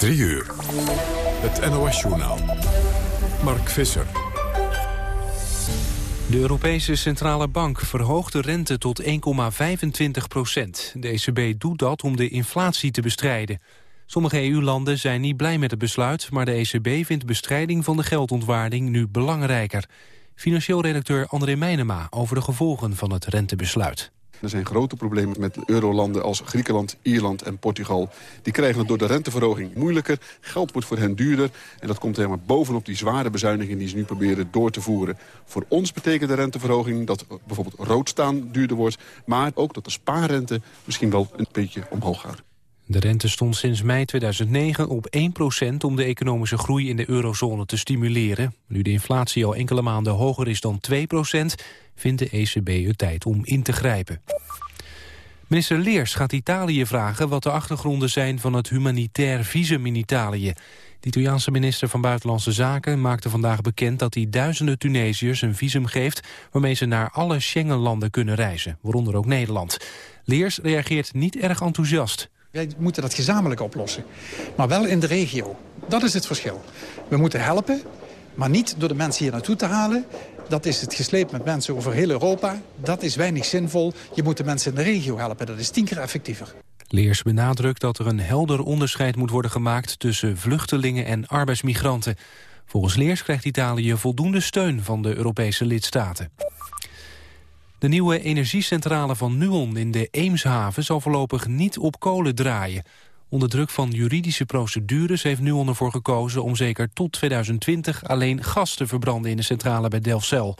3 uur. Het NOS-journaal. Mark Visser. De Europese Centrale Bank verhoogt de rente tot 1,25 procent. De ECB doet dat om de inflatie te bestrijden. Sommige EU-landen zijn niet blij met het besluit... maar de ECB vindt bestrijding van de geldontwaarding nu belangrijker. Financieel redacteur André Meijnema over de gevolgen van het rentebesluit. Er zijn grote problemen met eurolanden als Griekenland, Ierland en Portugal. Die krijgen het door de renteverhoging moeilijker. Geld wordt voor hen duurder. En dat komt helemaal bovenop die zware bezuinigingen die ze nu proberen door te voeren. Voor ons betekent de renteverhoging dat bijvoorbeeld rood staan duurder wordt. Maar ook dat de spaarrente misschien wel een beetje omhoog gaat. De rente stond sinds mei 2009 op 1% om de economische groei in de eurozone te stimuleren. Nu de inflatie al enkele maanden hoger is dan 2% vindt de ECB het tijd om in te grijpen. Minister Leers gaat Italië vragen wat de achtergronden zijn van het humanitair visum in Italië. De Italiaanse minister van Buitenlandse Zaken maakte vandaag bekend dat hij duizenden Tunesiërs een visum geeft waarmee ze naar alle Schengenlanden kunnen reizen, waaronder ook Nederland. Leers reageert niet erg enthousiast. Wij moeten dat gezamenlijk oplossen, maar wel in de regio. Dat is het verschil. We moeten helpen, maar niet door de mensen hier naartoe te halen. Dat is het gesleept met mensen over heel Europa. Dat is weinig zinvol. Je moet de mensen in de regio helpen. Dat is tien keer effectiever. Leers benadrukt dat er een helder onderscheid moet worden gemaakt... tussen vluchtelingen en arbeidsmigranten. Volgens Leers krijgt Italië voldoende steun van de Europese lidstaten. De nieuwe energiecentrale van Nuon in de Eemshaven zal voorlopig niet op kolen draaien. Onder druk van juridische procedures heeft Nuon ervoor gekozen om zeker tot 2020 alleen gas te verbranden in de centrale bij Delfzijl.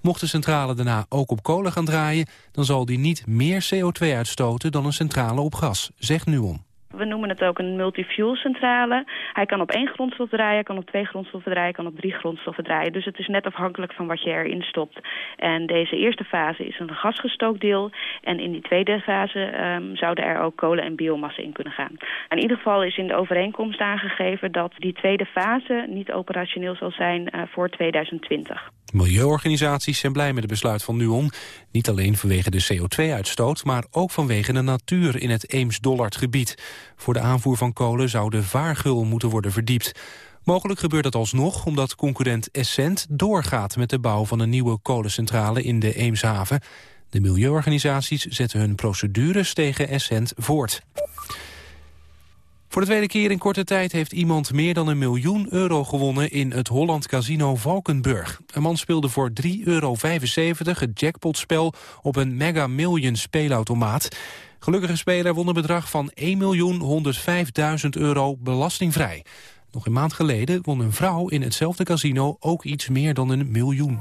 Mocht de centrale daarna ook op kolen gaan draaien, dan zal die niet meer CO2 uitstoten dan een centrale op gas, zegt Nuon. We noemen het ook een multifuel centrale. Hij kan op één grondstof draaien, kan op twee grondstoffen draaien, kan op drie grondstoffen draaien. Dus het is net afhankelijk van wat je erin stopt. En deze eerste fase is een gasgestookt deel. En in die tweede fase um, zouden er ook kolen en biomassa in kunnen gaan. In ieder geval is in de overeenkomst aangegeven dat die tweede fase niet operationeel zal zijn uh, voor 2020. Milieuorganisaties zijn blij met het besluit van NUON. Niet alleen vanwege de CO2-uitstoot, maar ook vanwege de natuur in het Eems-Dollard-gebied. Voor de aanvoer van kolen zou de vaargul moeten worden verdiept. Mogelijk gebeurt dat alsnog omdat concurrent Essent doorgaat met de bouw van een nieuwe kolencentrale in de Eemshaven. De milieuorganisaties zetten hun procedures tegen Essent voort. Voor de tweede keer in korte tijd heeft iemand meer dan een miljoen euro gewonnen in het Holland Casino Valkenburg. Een man speelde voor 3,75 euro het jackpotspel op een Mega Million speelautomaat. Gelukkige speler won een bedrag van 1.105.000 euro belastingvrij. Nog een maand geleden won een vrouw in hetzelfde casino ook iets meer dan een miljoen.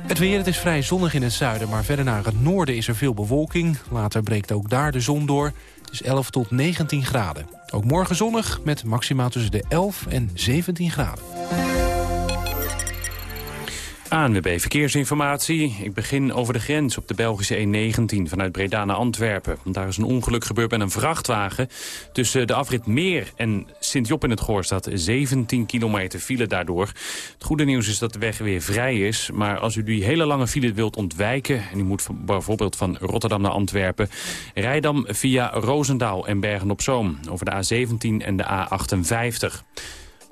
Het weer, het is vrij zonnig in het zuiden, maar verder naar het noorden is er veel bewolking. Later breekt ook daar de zon door. Het is 11 tot 19 graden. Ook morgen zonnig met maximaal tussen de 11 en 17 graden. ANWB Verkeersinformatie. Ik begin over de grens op de Belgische E19 vanuit Breda naar Antwerpen. Daar is een ongeluk gebeurd met een vrachtwagen. Tussen de afrit Meer en Sint-Job in het Goor staat 17 kilometer file daardoor. Het goede nieuws is dat de weg weer vrij is. Maar als u die hele lange file wilt ontwijken... en u moet bijvoorbeeld van Rotterdam naar Antwerpen... rijd dan via Roosendaal en Bergen-op-Zoom over de A17 en de A58.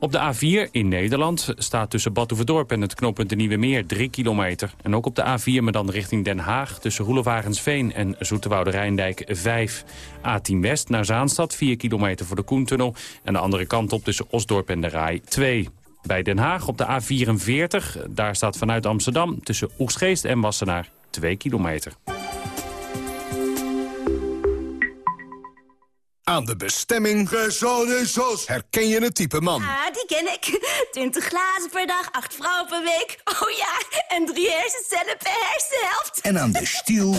Op de A4 in Nederland staat tussen Badhoevedorp en het knooppunt de Nieuwe Meer 3 kilometer. En ook op de A4, maar dan richting Den Haag tussen Roelevagensveen en Zoeterwoude Rijndijk 5. A10 West naar Zaanstad 4 kilometer voor de Koentunnel. En de andere kant op tussen Osdorp en de Rai 2. Bij Den Haag op de A44, daar staat vanuit Amsterdam tussen Oegstgeest en Wassenaar 2 kilometer. Aan de bestemming... Herken je het type man? Ah, die ken ik. 20 glazen per dag, 8 vrouwen per week. Oh ja, en drie hersencellen per hersenhelft. En aan de stiel...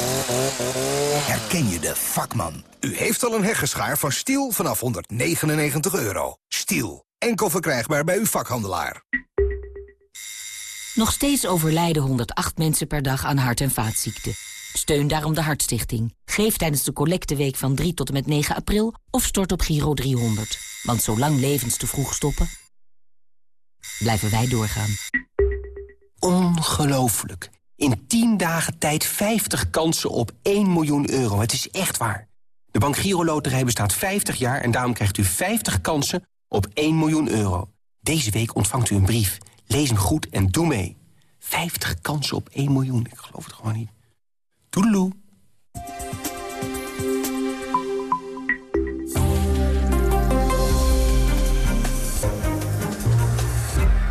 herken je de vakman. U heeft al een heggenschaar van Stiel vanaf 199 euro. Stiel. Enkel verkrijgbaar bij uw vakhandelaar. Nog steeds overlijden 108 mensen per dag aan hart- en vaatziekten. Steun daarom de Hartstichting. Geef tijdens de collecteweek van 3 tot en met 9 april of stort op Giro 300. Want zolang levens te vroeg stoppen, blijven wij doorgaan. Ongelooflijk. In 10 dagen tijd 50 kansen op 1 miljoen euro. Het is echt waar. De Bank Giro Loterij bestaat 50 jaar en daarom krijgt u 50 kansen op 1 miljoen euro. Deze week ontvangt u een brief. Lees hem goed en doe mee. 50 kansen op 1 miljoen. Ik geloof het gewoon niet. Toedeloe.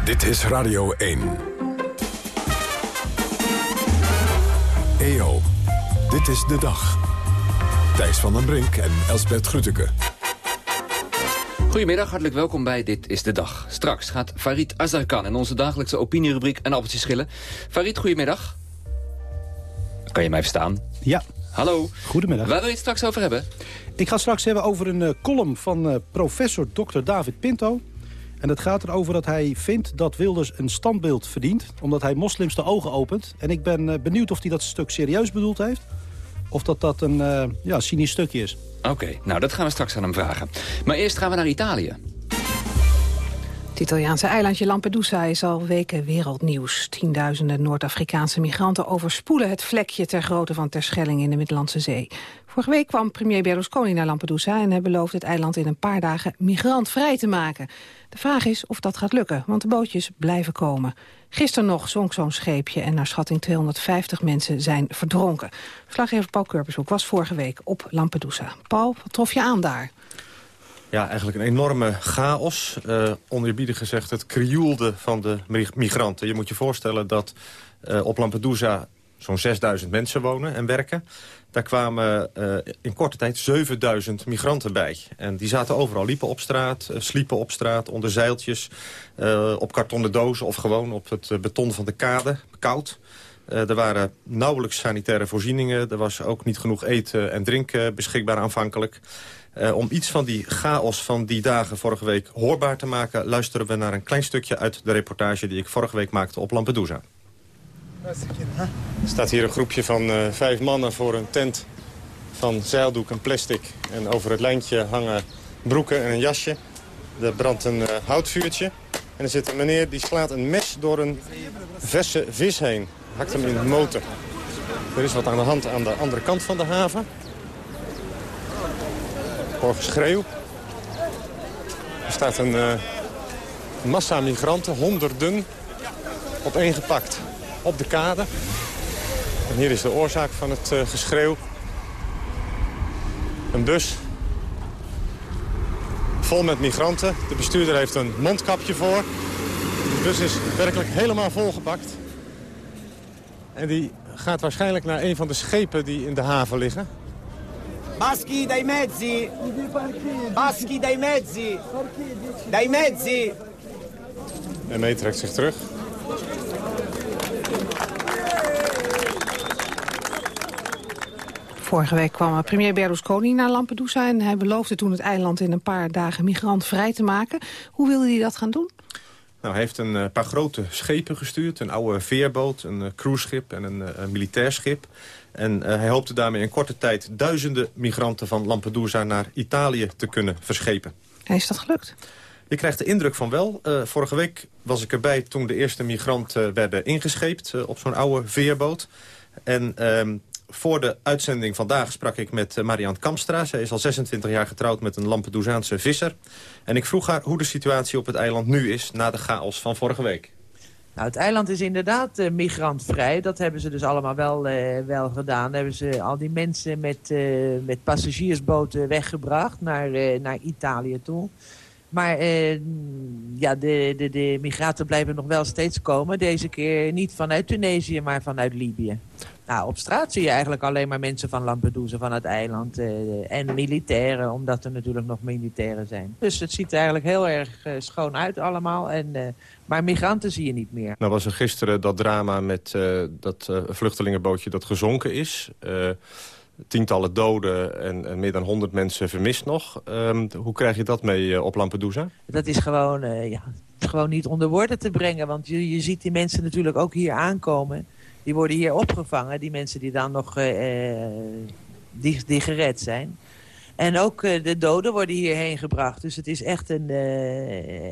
Dit is Radio 1. EO, dit is de dag. Thijs van den Brink en Elsbert Grütke. Goedemiddag, hartelijk welkom bij Dit is de Dag. Straks gaat Farid Azarkan in onze dagelijkse opinierubriek en appeltjes schillen. Farid, goedemiddag. Kan je mij verstaan? Ja. Hallo. Goedemiddag. Waar wil je het straks over hebben? Ik ga het straks hebben over een uh, column van uh, professor Dr. David Pinto. En het gaat erover dat hij vindt dat Wilders een standbeeld verdient... omdat hij moslims de ogen opent. En ik ben uh, benieuwd of hij dat stuk serieus bedoeld heeft... of dat dat een ja, cynisch stukje is. Oké, okay, nou dat gaan we straks aan hem vragen. Maar eerst gaan we naar Italië. Het Italiaanse eilandje Lampedusa is al weken wereldnieuws. Tienduizenden Noord-Afrikaanse migranten overspoelen het vlekje ter grootte van Terschelling in de Middellandse Zee. Vorige week kwam premier Berlusconi naar Lampedusa en hij beloofde het eiland in een paar dagen migrantvrij te maken. De vraag is of dat gaat lukken, want de bootjes blijven komen. Gisteren nog zonk zo'n scheepje en naar schatting 250 mensen zijn verdronken. Verslaggever Paul Kurpershoek was vorige week op Lampedusa. Paul, wat trof je aan daar? Ja, eigenlijk een enorme chaos. Uh, gezegd het krioelde van de migranten. Je moet je voorstellen dat uh, op Lampedusa zo'n 6000 mensen wonen en werken. Daar kwamen uh, in korte tijd 7000 migranten bij. En die zaten overal, liepen op straat, sliepen op straat, onder zeiltjes... Op kartonnen dozen of gewoon op het beton van de kade, koud. er waren nauwelijks sanitaire voorzieningen. Er was ook niet genoeg eten en drinken beschikbaar aanvankelijk. Om iets van die chaos van die dagen vorige week hoorbaar te maken... luisteren we naar een klein stukje uit de reportage die ik vorige week maakte op Lampedusa. Er staat hier een groepje van uh, vijf mannen voor een tent van zeildoek en plastic. En over het lijntje hangen broeken en een jasje. Er brandt een uh, houtvuurtje. En er zit een meneer die slaat een mes door een verse vis heen. Hakt hem in de motor. Er is wat aan de hand aan de andere kant van de haven. Geschreeuw. Er staat een uh, massa migranten, honderden, opeengepakt op de kade. En hier is de oorzaak van het uh, geschreeuw. Een bus vol met migranten. De bestuurder heeft een mondkapje voor. De bus is werkelijk helemaal volgepakt. En die gaat waarschijnlijk naar een van de schepen die in de haven liggen. Baschi dai mezzi! Baschi dai mezzi! Dai mezzi! En mee trekt zich terug. Vorige week kwam premier Berlusconi naar Lampedusa... en hij beloofde toen het eiland in een paar dagen migrantvrij te maken. Hoe wilde hij dat gaan doen? Nou, hij heeft een uh, paar grote schepen gestuurd. Een oude veerboot, een uh, cruiseschip en een, uh, een militair schip. En hij hoopte daarmee in korte tijd duizenden migranten van Lampedusa naar Italië te kunnen verschepen. En is dat gelukt? Je krijgt de indruk van wel. vorige week was ik erbij toen de eerste migranten werden ingescheept op zo'n oude veerboot. En ehm, voor de uitzending vandaag sprak ik met Marianne Kamstra. Zij is al 26 jaar getrouwd met een Lampedusaanse visser. En ik vroeg haar hoe de situatie op het eiland nu is... na de chaos van vorige week. Nou, het eiland is inderdaad uh, migrantvrij. Dat hebben ze dus allemaal wel, uh, wel gedaan. Hebben ze al die mensen met, met passagiersboten weggebracht naar, naar Italië toe. Maar ja, de, de, de migranten blijven nog wel steeds komen. Deze keer niet vanuit Tunesië, maar vanuit Libië. Nou, op straat zie je eigenlijk alleen maar mensen van Lampedusa, van het eiland. Uh, en militairen, omdat er natuurlijk nog militairen zijn. Dus het ziet er eigenlijk heel erg uh, schoon uit allemaal. En, uh, maar migranten zie je niet meer. Nou was er gisteren dat drama met dat vluchtelingenbootje dat gezonken is. tientallen doden en, en, meer dan honderd mensen vermist nog. Um, hoe krijg je dat mee op Lampedusa? Dat is gewoon, ja, gewoon niet onder woorden te brengen. Want je, je ziet die mensen natuurlijk ook hier aankomen die worden hier opgevangen. Die mensen die dan nog uh, die, die gered zijn. En ook uh, de doden worden hierheen gebracht. Dus het is echt, een,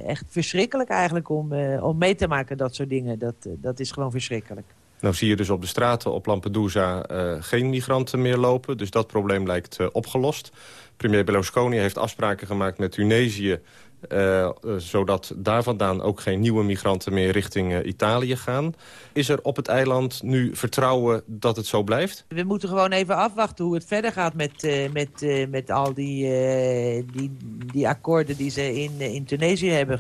echt verschrikkelijk eigenlijk om, om mee te maken dat soort dingen. Dat, dat is gewoon verschrikkelijk. Nou zie je dus op de straten op Lampedusa geen migranten meer lopen. Dus dat probleem lijkt opgelost. Premier Berlusconi heeft afspraken gemaakt met Tunesië... Uh, zodat daar vandaan ook geen nieuwe migranten meer richting Italië gaan. Is er op het eiland nu vertrouwen dat het zo blijft? We moeten gewoon even afwachten hoe het verder gaat met, met, met al die, die, die akkoorden die ze in, in Tunesië hebben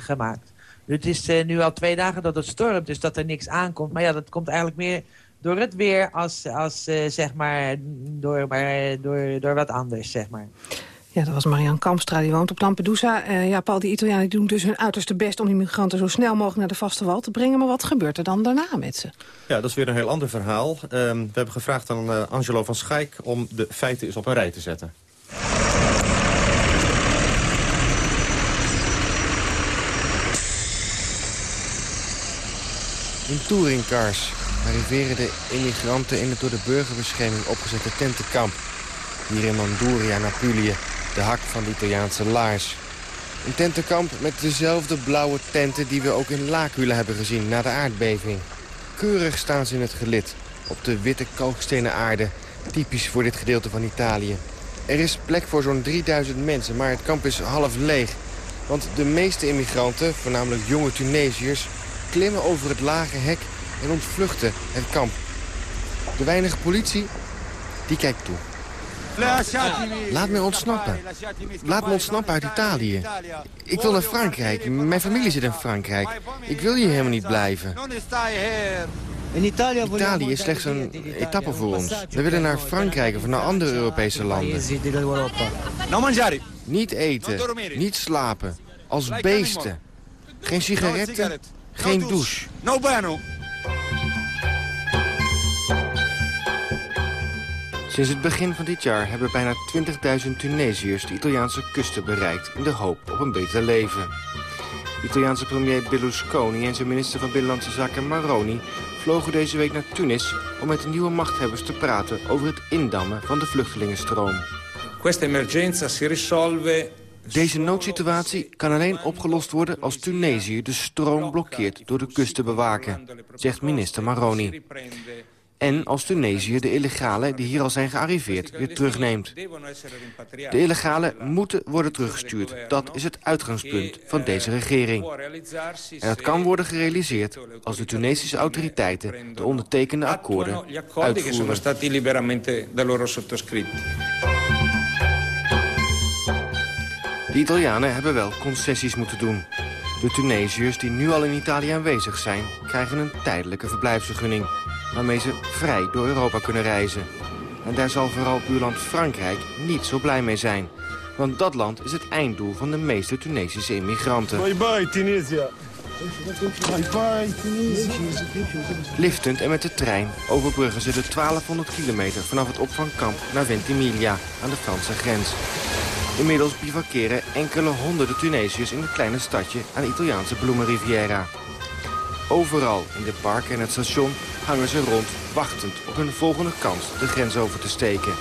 gemaakt. Het is nu al twee dagen dat het stormt, dus dat er niks aankomt. Maar ja, dat komt eigenlijk meer door het weer als, als zeg maar, door, door, door wat anders, zeg maar. Ja, dat was Marianne Kampstra, die woont op Lampedusa. Uh, ja, Paul, die Italianen doen dus hun uiterste best... om die migranten zo snel mogelijk naar de vaste wal te brengen. Maar wat gebeurt er dan daarna met ze? Ja, dat is weer een heel ander verhaal. Uh, we hebben gevraagd aan uh, Angelo van Schaik om de feiten eens op een rij te zetten. In touringcars arriveren de immigranten in het door de burgerbescherming opgezette tentenkamp. Hier in Manduria, Napulië, de hak van de Italiaanse laars. Een tentenkamp met dezelfde blauwe tenten die we ook in L'Aquila hebben gezien na de aardbeving. Keurig staan ze in het gelid, op de witte kalkstenen aarde, typisch voor dit gedeelte van Italië. Er is plek voor zo'n 3000 mensen, maar het kamp is half leeg. Want de meeste immigranten, voornamelijk jonge Tunesiërs, klimmen over het lage hek en ontvluchten het kamp. De weinige politie, die kijkt toe. Laat me ontsnappen. Laat me ontsnappen uit Italië. Ik wil naar Frankrijk. Mijn familie zit in Frankrijk. Ik wil hier helemaal niet blijven. Italië is slechts een etappe voor ons. We willen naar Frankrijk of naar andere Europese landen. Niet eten, niet slapen, als beesten. Geen sigaretten, geen douche. No bueno. Sinds het begin van dit jaar hebben bijna 20.000 Tunesiërs de Italiaanse kusten bereikt... in de hoop op een beter leven. Italiaanse premier Berlusconi en zijn minister van Binnenlandse Zaken Maroni... vlogen deze week naar Tunis om met de nieuwe machthebbers te praten... over het indammen van de vluchtelingenstroom. Deze noodsituatie kan alleen opgelost worden als Tunesië de stroom blokkeert door de kust te bewaken, zegt minister Maroni. En als Tunesië de illegalen die hier al zijn gearriveerd weer terugneemt. De illegalen moeten worden teruggestuurd. Dat is het uitgangspunt van deze regering. En dat kan worden gerealiseerd als de Tunesische autoriteiten de ondertekende akkoorden uitvoeren. De Italianen hebben wel concessies moeten doen. De Tunesiërs die nu al in Italië aanwezig zijn... krijgen een tijdelijke verblijfsvergunning... waarmee ze vrij door Europa kunnen reizen. En daar zal vooral buurland Frankrijk niet zo blij mee zijn. Want dat land is het einddoel van de meeste Tunesische immigranten. Bye bye, Tunisia. Liftend en met de trein overbruggen ze de 1200 kilometer vanaf het opvangkamp naar Ventimiglia aan de Franse grens. Inmiddels bivakeren enkele honderden Tunesiërs in het kleine stadje aan de Italiaanse bloemenriviera. Overal in de parken en het station hangen ze rond, wachtend op hun volgende kans de grens over te steken.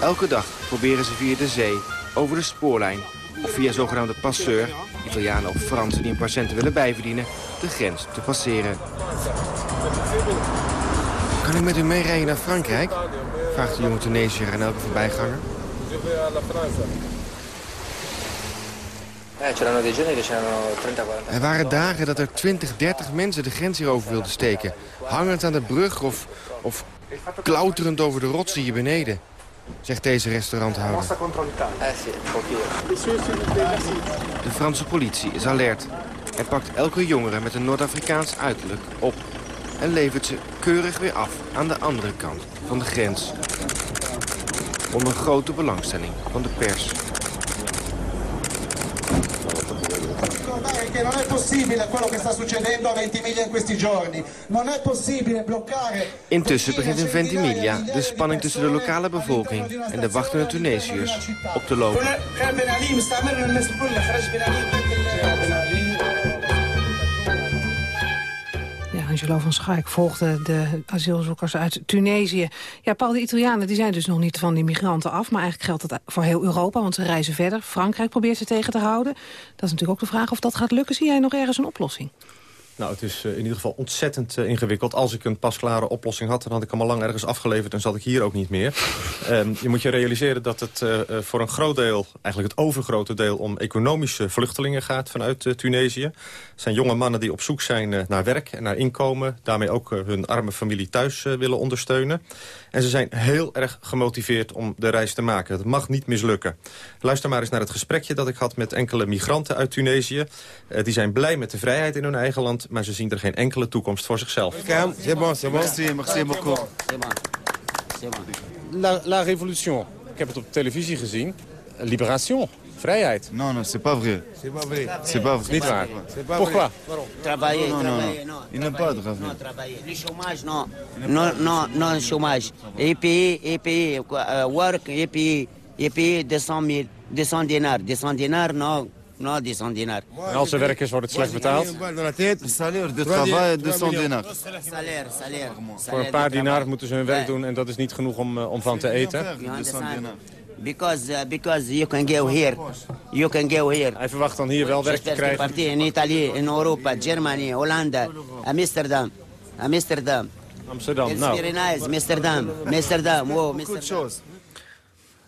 Elke dag proberen ze via de zee, over de spoorlijn of via zogenaamde passeur, Italianen of Fransen die een patiënten willen bijverdienen, de grens te passeren. Kan ik met u meerijden naar Frankrijk? vraagt de jonge Tunesiër aan elke voorbijganger. Er waren dagen dat er 20, 30 mensen de grens hierover wilden steken. Hangend aan de brug of, of klauterend over de rotsen hier beneden. Zegt deze restauranthouder. De Franse politie is alert. En pakt elke jongere met een Noord-Afrikaans uiterlijk op. En levert ze keurig weer af aan de andere kant van de grens onder grote belangstelling van de pers. Non è possibile quello che sta succedendo a Ventimiglia in questi giorni. Non è possibile bloccare... Intussen begint in Ventimiglia de spanning tussen de lokale bevolking en de wachtende Tunesiërs op te lopen. Angelo van Schaik volgde de asielzoekers uit Tunesië. Ja, Paul, de Italianen die zijn dus nog niet van die migranten af... maar eigenlijk geldt het voor heel Europa, want ze reizen verder. Frankrijk probeert ze tegen te houden. Dat is natuurlijk ook de vraag of dat gaat lukken. Zie jij nog ergens een oplossing? Nou, het is eh, in ieder geval ontzettend eh, ingewikkeld. Als ik een pasklare oplossing had, dan had ik hem al lang ergens afgeleverd... en zat ik hier ook niet meer. Ehm, je moet je realiseren dat het eh, voor een groot deel... eigenlijk het overgrote deel om economische vluchtelingen gaat vanuit Tunesië. Het zijn jonge mannen die op zoek zijn naar werk en naar inkomen. Daarmee ook hun arme familie thuis willen ondersteunen. En ze zijn heel erg gemotiveerd om de reis te maken. Het mag niet mislukken. Luister maar eens naar het gesprekje dat ik had met enkele migranten uit Tunesië. die zijn blij met de vrijheid in hun eigen land maar ze zien er geen enkele toekomst voor zichzelf. C'est bon, c'est bon. Merci, merci beaucoup. La, la révolution. Ik heb het op televisie gezien. Libération. Vrijheid. Non, non, c'est pas vrai. C'est pas vrai. C'est pas vrai. Niet waar. Pourquoi? Travailler, non, travailler, non. Il n'est pas travailler. Non, travailler. Le chômage, non. Non, non, non, chômage. Et payer, et payer, uh, work, et payer, et payer 200 000, 200 dinars. 200 dinars, non. Nou, die zijn dinar. En als er werkers wordt het slecht betaald? De travail, 200 dinar. Salaire, salaire. Voor een paar dinar moeten ze hun werk doen en dat is niet genoeg om, om van te eten. Because, uh, because you can go here. You can go here. Hij verwacht dan hier wel werk te krijgen. in Italië, in Europa, Germany, Hollanda, Amsterdam. Amsterdam. Amsterdam, nou. It's very nice, Amsterdam. Amsterdam, wow, Amsterdam.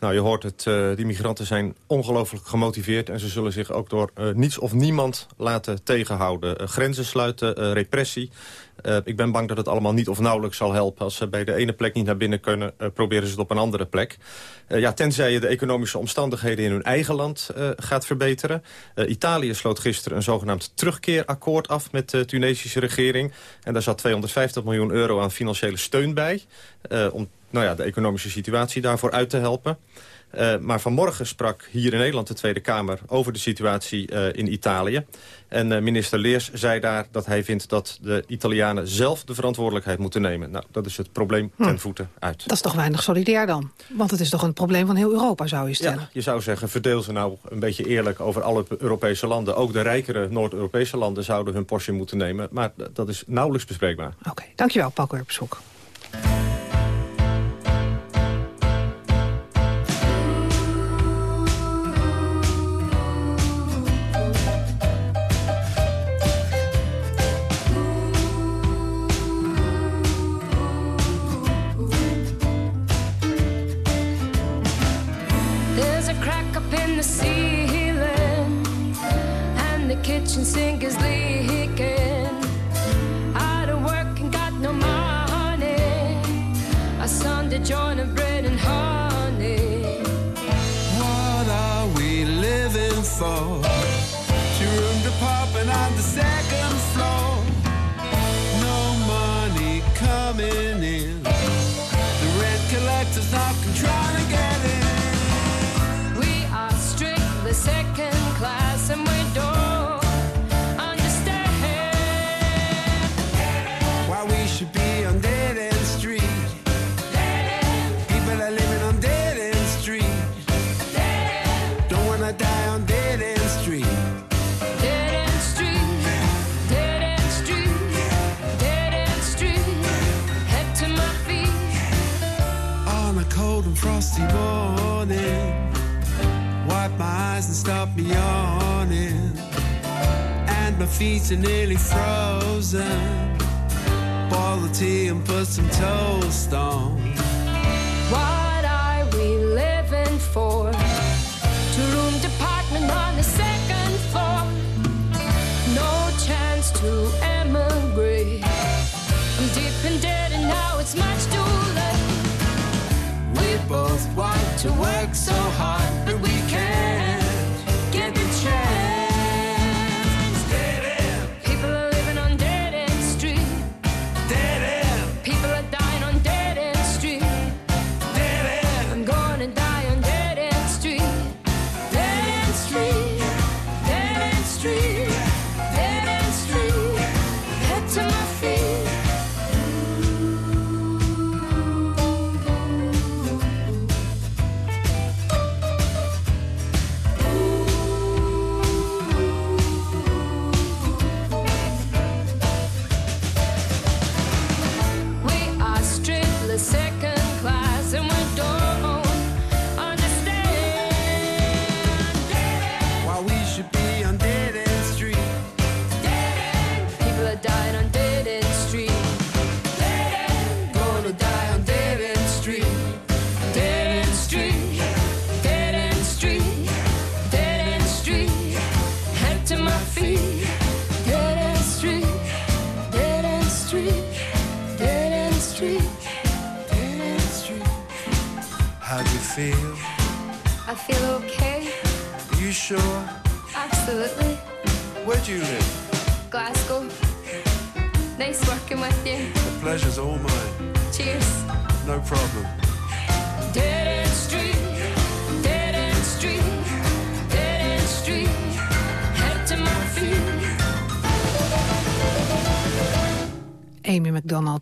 Nou, je hoort het, uh, die migranten zijn ongelooflijk gemotiveerd... en ze zullen zich ook door uh, niets of niemand laten tegenhouden. Uh, grenzen sluiten, repressie. Ik ben bang dat het allemaal niet of nauwelijks zal helpen. Als ze bij de ene plek niet naar binnen kunnen, proberen ze het op een andere plek. ja, tenzij je de economische omstandigheden in hun eigen land gaat verbeteren. Italië sloot gisteren een zogenaamd terugkeerakkoord af met de Tunesische regering. En daar zat 250 miljoen euro aan financiële steun bij... om nou ja, de economische situatie daarvoor uit te helpen. Uh, maar vanmorgen sprak hier in Nederland de Tweede Kamer over de situatie uh, in Italië. En uh, minister Leers zei daar dat hij vindt dat de Italianen zelf de verantwoordelijkheid moeten nemen. Nou, dat is het probleem hm. ten voeten uit. Dat is toch weinig solidair dan? Want het is toch een probleem van heel Europa, zou je stellen? Ja, je zou zeggen, verdeel ze nou een beetje eerlijk over alle Europese landen. Ook de rijkere Noord-Europese landen zouden hun portie moeten nemen. Maar dat is nauwelijks bespreekbaar. Oké, dankjewel, Paul Kurpshoek.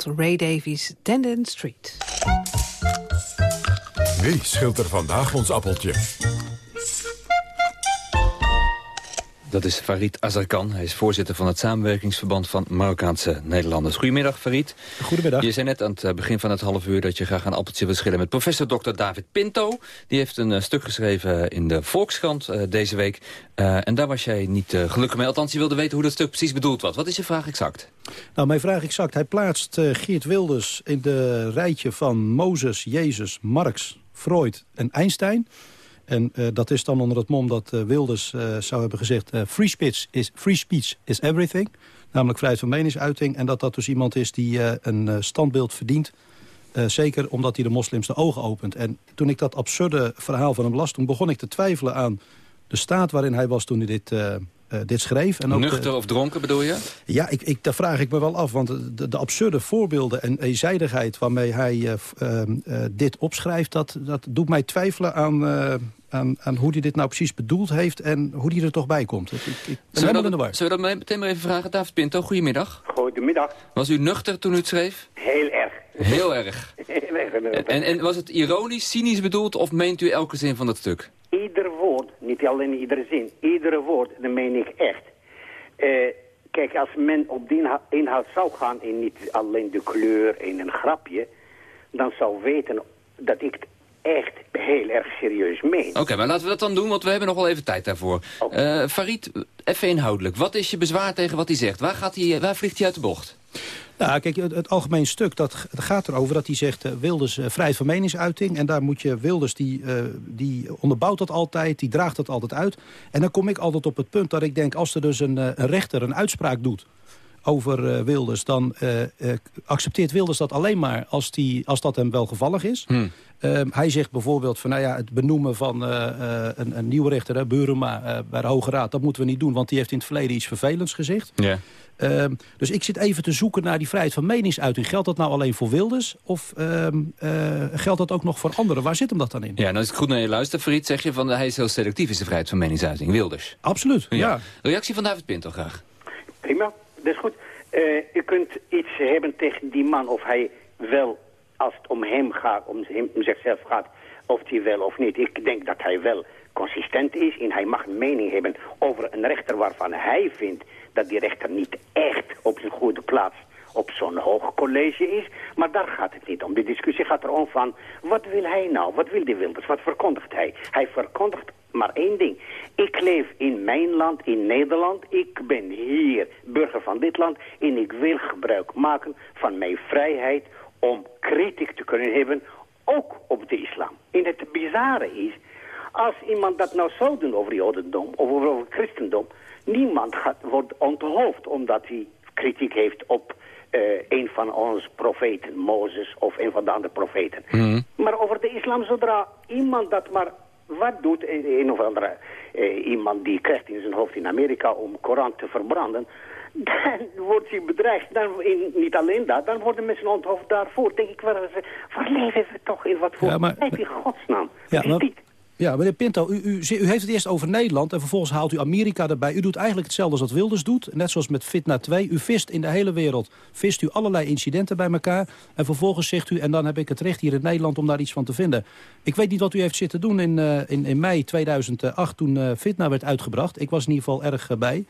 Ray Davies, Denden Street. Wie schilt er vandaag ons appeltje? Dat is Farid Azarkan. Hij is voorzitter van het samenwerkingsverband van Marokkaanse Nederlanders. Goedemiddag, Farid. Goedemiddag. Je zei net aan het begin van het half uur dat je graag een appeltje wil schillen met professor Dr. David Pinto. Die heeft een eh, stuk geschreven in de Volkskrant eh, deze week. Eh, en daar was jij niet gelukkig mee. Althans, je wilde weten hoe dat stuk precies bedoeld was. Wat is je vraag exact? Nou, mijn vraag exact. Hij plaatst Geert Wilders in de rijtje van Mozes, Jezus, Marx, Freud en Einstein. En eh, dat is dan onder het mom dat eh, Wilders eh, zou hebben gezegd... free, speech is, free speech is everything. Namelijk vrijheid van meningsuiting. En dat dat dus iemand is die een standbeeld verdient... Zeker omdat hij de moslims de ogen opent. En toen ik dat absurde verhaal van hem las... toen begon ik te twijfelen aan de staat waarin hij was toen hij dit, eh, eh, dit schreef. En ook de- Nuchter of dronken bedoel je? ja, ik, ik, daar vraag ik me wel af. Want de, de absurde voorbeelden en eenzijdigheid waarmee hij eh, ehm, eh, dit opschrijft... Dat, dat doet mij twijfelen aan, eh, aan, aan hoe hij dit nou precies bedoeld heeft... en hoe hij er toch bij komt. Ik, ik, ben Zullen helemaal in de war. dat, zullen we dat meteen maar even vragen? David Pinto, goedemiddag. Goedemiddag. Was u nuchter toen u het schreef? Heel erg. Heel erg. Heel erg. En, en, en was het ironisch, cynisch bedoeld of meent u elke zin van dat stuk? Ieder woord, niet alleen iedere zin, iedere woord, dat meen ik echt. Eh, kijk, als men op die inhoud zou gaan en niet alleen de kleur en een grapje, dan zou weten dat ik het echt heel erg serieus meen. Oké, maar laten we dat dan doen, want we hebben nog wel even tijd daarvoor. Eh Farid, even inhoudelijk. Wat is je bezwaar tegen wat hij zegt? Waar, gaat hij, waar vliegt hij uit de bocht? Nou, kijk, het, algemeen stuk dat, gaat erover dat hij zegt... eh, Wilders eh, vrijheid van meningsuiting. En daar moet je Wilders, die, eh, die onderbouwt dat altijd, die draagt dat altijd uit. En dan kom ik altijd op het punt dat ik denk... als er dus een, een rechter een uitspraak doet over eh, Wilders... dan eh, eh, accepteert Wilders dat alleen maar als, die, als dat hem welgevallig is. Ehm, hij zegt bijvoorbeeld van nou ja, het benoemen van eh, eh, een, een nieuwe rechter, hè, Buruma, eh, bij de Hoge Raad... dat moeten we niet doen, want die heeft in het verleden iets vervelends gezegd. Ja. Ehm, dus ik zit even te zoeken naar die vrijheid van meningsuiting. Geldt dat nou alleen voor Wilders? Of ehm, eh, geldt dat ook nog voor anderen? Waar zit hem dat dan in? Ja, nou als ik goed naar je luister, Farid, zeg je van hij is heel selectief is de vrijheid van meningsuiting. Wilders. Absoluut, ja. Reactie van David Pinto graag. Prima, is goed. Eh, u kunt iets hebben tegen die man of hij wel, als het om hem gaat, om, hem, om zichzelf gaat, of hij wel of niet. Ik denk dat hij wel consistent is en hij mag een mening hebben over een rechter waarvan hij vindt dat die rechter niet echt op zijn goede plaats op zo'n hoog college is. Maar daar gaat het niet om. De discussie gaat erom van, wat wil hij nou? Wat wil die Wilders? Wat verkondigt hij? Hij verkondigt maar één ding. Ik leef in mijn land, in Nederland. Ik ben hier burger van dit land. En ik wil gebruik maken van mijn vrijheid om kritiek te kunnen hebben, ook op de islam. En het bizarre is, als iemand dat nou zou doen over jodendom of over, over christendom, niemand gaat, wordt onthoofd omdat hij kritiek heeft op eh, een van onze profeten, Mozes of een van de andere profeten. Maar over de islam, zodra iemand dat maar wat doet, een een of andere eh, iemand die krijgt in zijn hoofd in Amerika om Koran te verbranden, dan wordt hij bedreigd. Dan, in, niet alleen dat, dan worden mensen onthoofd daarvoor. Denk ik, waar, waar leven we toch in? Wat voor Ja, maar- tijd in godsnaam? Ja, maar, ja, meneer Pinto, u, u, u heeft het eerst over Nederland... en vervolgens haalt u Amerika erbij. U doet eigenlijk hetzelfde als wat Wilders doet. Net zoals met Fitna 2. U vist in de hele wereld vist u allerlei incidenten bij elkaar. En vervolgens zegt u, en dan heb ik het recht hier in Nederland... om daar iets van te vinden. Ik weet niet wat u heeft zitten doen in, eh, in, in mei 2008... toen eh, Fitna werd uitgebracht. Ik was in ieder geval erg eh, bij...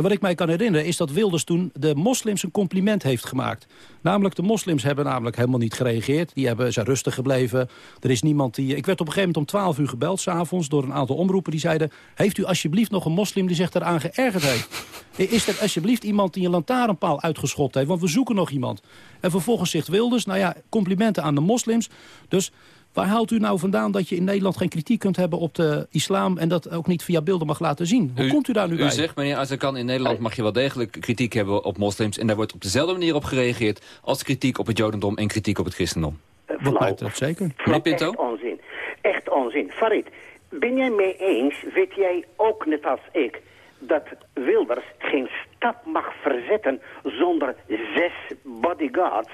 En wat ik mij kan herinneren is dat Wilders toen de moslims een compliment heeft gemaakt. Namelijk, de moslims hebben namelijk helemaal niet gereageerd. Die hebben, zijn rustig gebleven. Er is niemand die... Ik werd op een gegeven moment om 12 uur gebeld, s'avonds, door een aantal omroepen die zeiden... heeft u alsjeblieft nog een moslim die zich eraan geërgerd heeft? Is er alsjeblieft iemand die een lantaarnpaal uitgeschopt heeft? Want we zoeken nog iemand. En vervolgens zegt Wilders, nou ja, complimenten aan de moslims. Dus Waar haalt u nou vandaan dat je in Nederland geen kritiek kunt hebben op de islam... en dat ook niet via beelden mag laten zien? Hoe komt u daar nu u bij? zegt, meneer Azarkan, in Nederland mag je wel degelijk kritiek hebben op moslims... en daar wordt op dezelfde manier op gereageerd... als kritiek op het jodendom en kritiek op het christendom. Wat mij betreft zeker. Meneer Pinto? Echt onzin. Echt onzin. Farid, ben jij mee eens, weet jij ook net als ik, dat Wilders geen stap mag verzetten zonder zes bodyguards?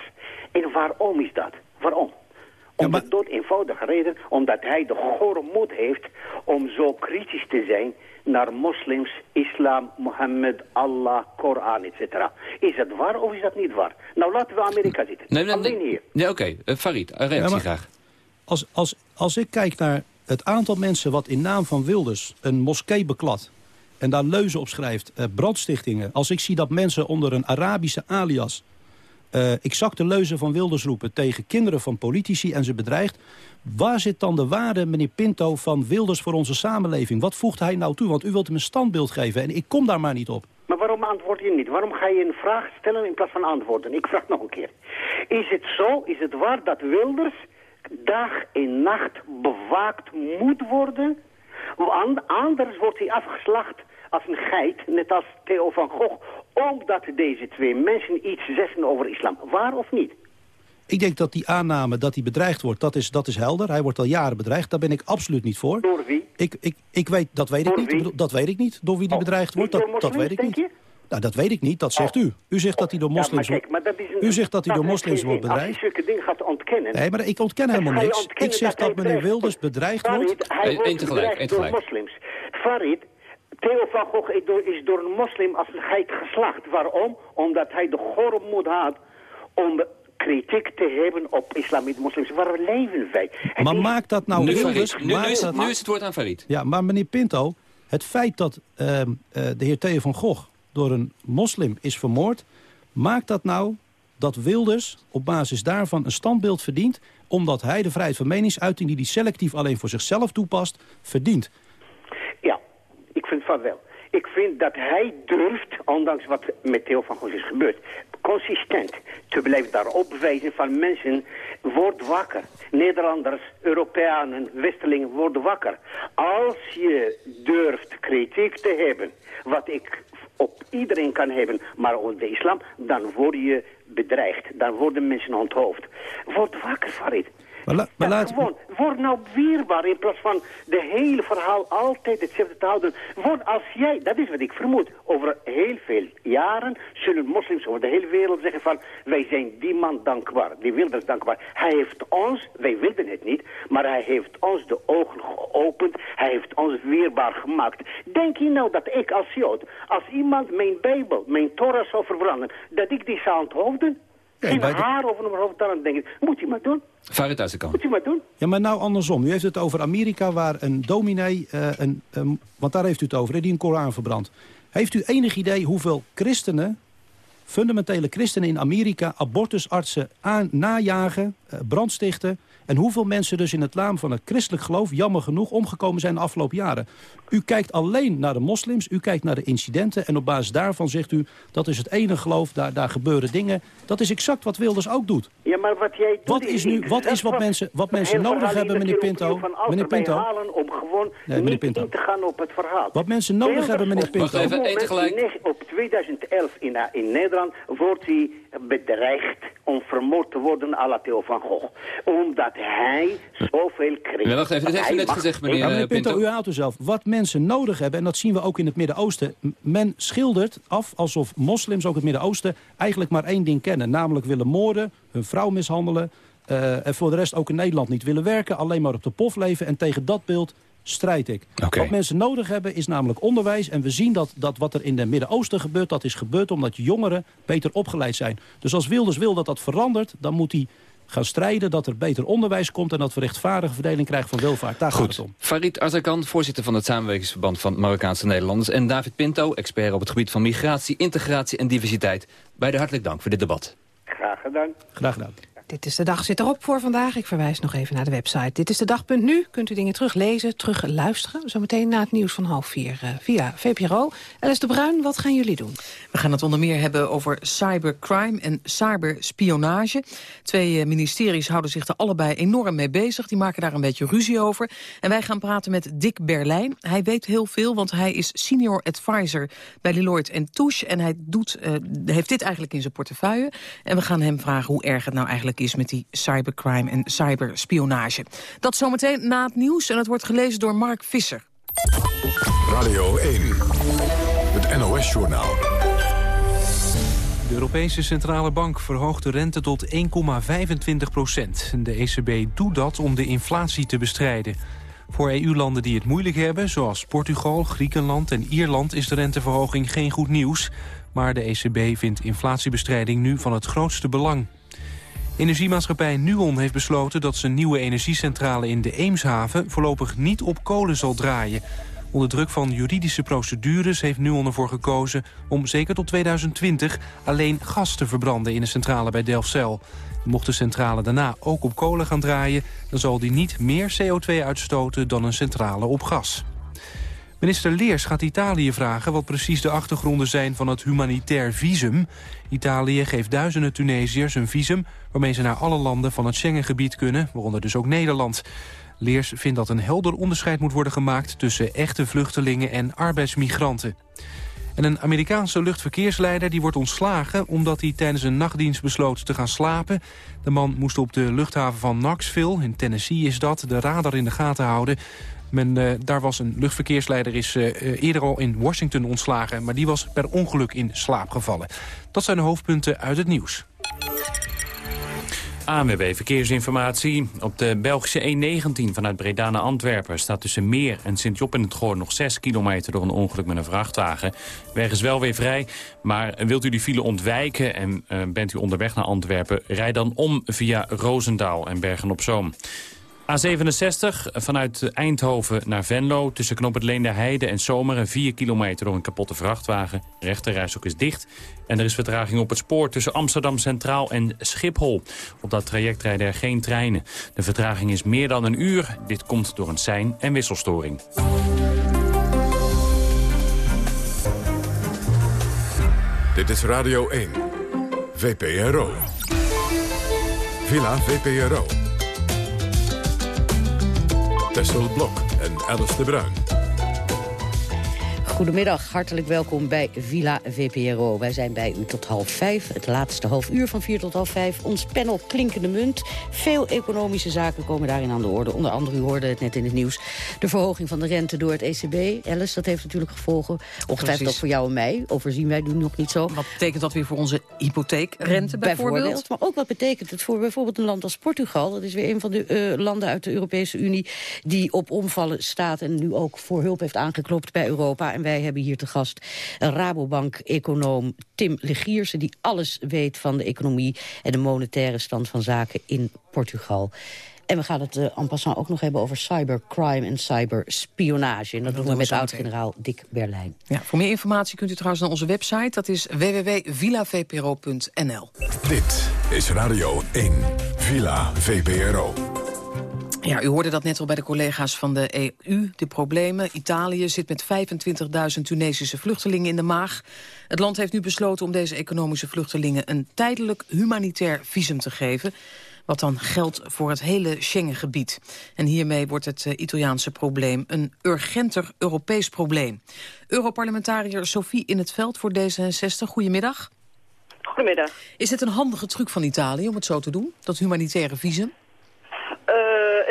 En waarom is dat? Waarom? Om de dood eenvoudige reden, omdat hij de gore moed heeft om zo kritisch te zijn naar moslims, islam, Mohammed, Allah, Koran, etc. Is dat waar of is dat niet waar? Nou, laten we Amerika zitten. Nee, nee, Alleen hier. Nee, oké. Eh, Farid, een reactie Ja, maar- graag. Als, als, als ik kijk naar het aantal mensen wat in naam van Wilders een moskee beklad... en daar leuzen op schrijft, eh, brandstichtingen... als ik zie dat mensen onder een Arabische alias... eh exacte leuzen van Wilders roepen tegen kinderen van politici en ze bedreigt... waar zit dan de waarde, meneer Pinto, van Wilders voor onze samenleving? Wat voegt hij nou toe? Want u wilt hem een standbeeld geven en ik kom daar maar niet op. Maar waarom antwoord je niet? Waarom ga je een vraag stellen in plaats van antwoorden? Ik vraag nog een keer. Is het zo, is het waar dat Wilders dag en nacht bewaakt moet worden? Want anders wordt hij afgeslacht als een geit, net als Theo van Gogh, omdat deze twee mensen iets zeggen over islam. Waar of niet? Ik denk dat die aanname dat hij bedreigd wordt, dat is, dat is helder. Hij wordt al jaren bedreigd, daar ben ik absoluut niet voor. Door wie? Ik, ik, ik weet, dat weet ik niet. wie? Dat weet ik niet, door wie die bedreigd wordt. Dat, dat weet ik niet. Nou, dat weet ik niet, dat zegt u. U zegt dat hij door Ja, maar moslims kijk, wordt... maar dat is een- U zegt dat hij door moslims wordt zin. Als bedreigd. je zulke dingen gaat ontkennen... Nee, maar ik ontken helemaal niks. Ik zeg dat meneer bedreigd Wilders bedreigd Farid, wordt. Hij wordt Eén tegelijk, bedreigd door moslims. Farid, Theo van Gogh is door, een moslim als een geit geslacht. Waarom? Omdat hij de gore moed had om kritiek te hebben op islamitische moslims. Waar leven wij? Het Maar is- maakt dat nou Nu, Wilders... Farid, nu, nu, maakt is, dat- nu is het woord aan Farid. Ja, maar meneer Pinto, het feit dat ehm, eh, de heer Theo van Gogh door een moslim is vermoord... maakt dat nou dat Wilders op basis daarvan een standbeeld verdient... omdat hij de vrijheid van meningsuiting... die hij selectief alleen voor zichzelf toepast, verdient. Ja, ik vind van wel. Ik vind dat hij durft, ondanks wat met Theo van Gogh is gebeurd, consistent te blijven daarop wijzen van mensen, word wakker. Nederlanders, Europeanen, Westelingen, word wakker. Als je durft kritiek te hebben, wat ik op iedereen kan hebben, maar op de islam, dan word je bedreigd. Dan worden mensen onthoofd. Word wakker, Farid. Maar, la- maar laat, gewoon, word nou weerbaar in plaats van de hele verhaal altijd hetzelfde te houden. Word als jij, dat is wat ik vermoed, over heel veel jaren zullen moslims over de hele wereld zeggen van wij zijn die man dankbaar, die Wilders dankbaar. Hij heeft ons, wij wilden het niet, maar hij heeft ons de ogen geopend, hij heeft ons weerbaar gemaakt. Denk je nou dat ik als Jood, als iemand mijn Bijbel, mijn Torah zou verbranden, dat ik die zou onthoofden? Ja, Geen bij de- haar over mijn hoofd, dan denk ik, moet je maar doen, de kant. moet je maar doen. Ja, maar nou andersom. U heeft het over Amerika waar een dominee, eh, een, een- want daar heeft u het over, hè, die een Koran verbrandt. Heeft u enig idee hoeveel christenen, fundamentele christenen in Amerika... abortusartsen aan, najagen, eh, brandstichten... en hoeveel mensen dus in het naam van het christelijk geloof... jammer genoeg omgekomen zijn de afgelopen jaren? U kijkt alleen naar de moslims, u kijkt naar de incidenten... en op basis daarvan zegt u, dat is het ene geloof, daar, daar gebeuren dingen. Dat is exact wat Wilders ook doet. Ja, maar wat jij doet Wat is nu- wat is wat mensen- wat mensen nodig hebben, meneer Pinto? opnieuw Van alles Meneer Pinto? om gewoon Nee, meneer niet Pinto. in te gaan op het verhaal. Wat mensen nodig Wilders hebben, meneer Pinto. Wacht even, tegelijk. Op 2011 in, eh, in Nederland wordt hij bedreigd om vermoord te worden à la Theo van Gogh. Omdat hij zoveel kreeg. Ja, wacht even, dit heeft u net gezegd, meneer, Ja, meneer Pinto, Pinto. u haalt u zelf. Wat mensen nodig hebben, en dat zien we ook in het Midden-Oosten... men schildert af alsof moslims, ook het Midden-Oosten... eigenlijk maar één ding kennen. Namelijk willen moorden, hun vrouw mishandelen... eh, en voor de rest ook in Nederland niet willen werken... alleen maar op de pof leven. En tegen dat beeld strijd ik. Wat mensen nodig hebben is namelijk onderwijs. En we zien dat, dat wat er in het Midden-Oosten gebeurt... dat is gebeurd omdat jongeren beter opgeleid zijn. Dus als Wilders wil dat dat verandert... dan moet hij gaan strijden dat er beter onderwijs komt... en dat we rechtvaardige verdeling krijgen van welvaart. Daar gaat Goed. het om. Farid Azarkan, voorzitter van het samenwerkingsverband van Marokkaanse Nederlanders. En David Pinto, expert op het gebied van migratie, integratie en diversiteit. Beide hartelijk dank voor dit debat. Graag gedaan. Graag gedaan. Dit is de dag zit erop voor vandaag. Ik verwijs nog even naar de website. Dit is de dag.nu. Kunt u dingen teruglezen, terugluisteren. Zometeen na het nieuws van half vier eh, via VPRO. Alice de Bruin, wat gaan jullie doen? We gaan het onder meer hebben over cybercrime en cyberspionage. Twee eh, ministeries houden zich er allebei enorm mee bezig. Die maken daar een beetje ruzie over. En wij gaan praten met Dick Berlijn. Hij weet heel veel, want hij is senior advisor bij Deloitte Touche. En hij doet, eh, heeft dit eigenlijk in zijn portefeuille. En we gaan hem vragen hoe erg het nou eigenlijk eigenlijk is met die cybercrime en cyberspionage. Dat zometeen na het nieuws en het wordt gelezen door Mark Visser. Radio 1, het NOS-journaal. De Europese Centrale Bank verhoogt de rente tot 1,25 procent. De ECB doet dat om de inflatie te bestrijden. Voor EU-landen die het moeilijk hebben, zoals Portugal, Griekenland en Ierland... is de renteverhoging geen goed nieuws. Maar de ECB vindt inflatiebestrijding nu van het grootste belang. Energiemaatschappij Nuon heeft besloten dat zijn nieuwe energiecentrale in de Eemshaven voorlopig niet op kolen zal draaien. Onder druk van juridische procedures heeft Nuon ervoor gekozen om zeker tot 2020 alleen gas te verbranden in de centrale bij Delfzijl. Mocht de centrale daarna ook op kolen gaan draaien, dan zal die niet meer CO2 uitstoten dan een centrale op gas. Minister Leers gaat Italië vragen wat precies de achtergronden zijn van het humanitair visum. Italië geeft duizenden Tunesiërs een visum waarmee ze naar alle landen van het Schengengebied kunnen, waaronder dus ook Nederland. Leers vindt dat een helder onderscheid moet worden gemaakt tussen echte vluchtelingen en arbeidsmigranten. En een Amerikaanse luchtverkeersleider die wordt ontslagen... omdat hij tijdens een nachtdienst besloot te gaan slapen. De man moest op de luchthaven van Knoxville, in Tennessee is dat... de radar in de gaten houden. Men, uh, daar was een luchtverkeersleider is uh, eerder al in Washington ontslagen... maar die was per ongeluk in slaap gevallen. Dat zijn de hoofdpunten uit het nieuws. ANWB Verkeersinformatie. Op de Belgische E19 vanuit Breda naar Antwerpen... staat tussen Meer en Sint-Job in het Goor nog 6 kilometer... door een ongeluk met een vrachtwagen. weg is wel weer vrij, maar wilt u die file ontwijken... en bent u onderweg naar Antwerpen... rijd dan om via Roosendaal en Bergen-op-Zoom. A67 vanuit Eindhoven naar Venlo. Tussen Knop het Leende Heide en Zomeren. 4 kilometer door een kapotte vrachtwagen. Rechterreis ook is dicht. En er is vertraging op het spoor tussen Amsterdam Centraal en Schiphol. Op dat traject rijden er geen treinen. De vertraging is meer dan een uur. Dit komt door een sein- en wisselstoring. Dit is Radio 1. VPRO. Villa VPRO. Tessel Blok en Alice de Bruin. Goedemiddag, hartelijk welkom bij Villa VPRO. Wij zijn bij u tot half vijf, het laatste half uur van vier tot half vijf. Ons panel Klinkende Munt. Veel economische zaken komen daarin aan de orde. Onder andere, u hoorde het net in het nieuws, de verhoging van de rente door het ECB. Alice, dat heeft natuurlijk gevolgen. Ongetwijfeld ook voor jou en mij. Overzien wij nu nog niet zo. Wat betekent dat weer voor onze hypotheekrente bijvoorbeeld? bijvoorbeeld? Maar ook wat betekent het voor bijvoorbeeld een land als Portugal? Dat is weer een van de uh, landen uit de Europese Unie die op omvallen staat... en nu ook voor hulp heeft aangeklopt bij Europa. En wij hebben hier te gast een Rabobank-econoom Tim Legiersen... die alles weet van de economie en de monetaire stand van zaken in Portugal. En we gaan het uh, en passant ook nog hebben over cybercrime en cyberspionage. En dat, dat doen we met oud-generaal Dick Berlijn. Ja, voor meer informatie kunt u trouwens naar onze website. Dat is www.villavpro.nl. Dit is Radio 1, Villa VPRO. Ja, u hoorde dat net al bij de collega's van de EU, de problemen. Italië zit met 25.000 Tunesische vluchtelingen in de maag. Het land heeft nu besloten om deze economische vluchtelingen... een tijdelijk humanitair visum te geven wat dan geldt voor het hele Schengengebied. En hiermee wordt het uh, Italiaanse probleem een urgenter Europees probleem. Europarlementariër Sophie in het veld voor D66, goedemiddag. Goedemiddag. Is het een handige truc van Italië om het zo te doen, dat humanitaire visum?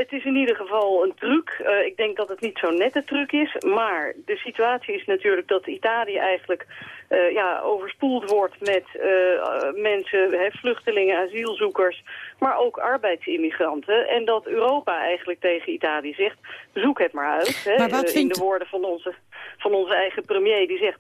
Het is in ieder geval een truc. Uh, ik denk dat het niet zo'n nette truc is. Maar de situatie is natuurlijk dat Italië eigenlijk uh, ja, overspoeld wordt met mensen, hè, vluchtelingen, asielzoekers, maar ook arbeidsimmigranten. En dat Europa eigenlijk tegen Italië zegt, zoek het maar uit. Hè, maar wat in de woorden van onze, van onze eigen premier, die zegt,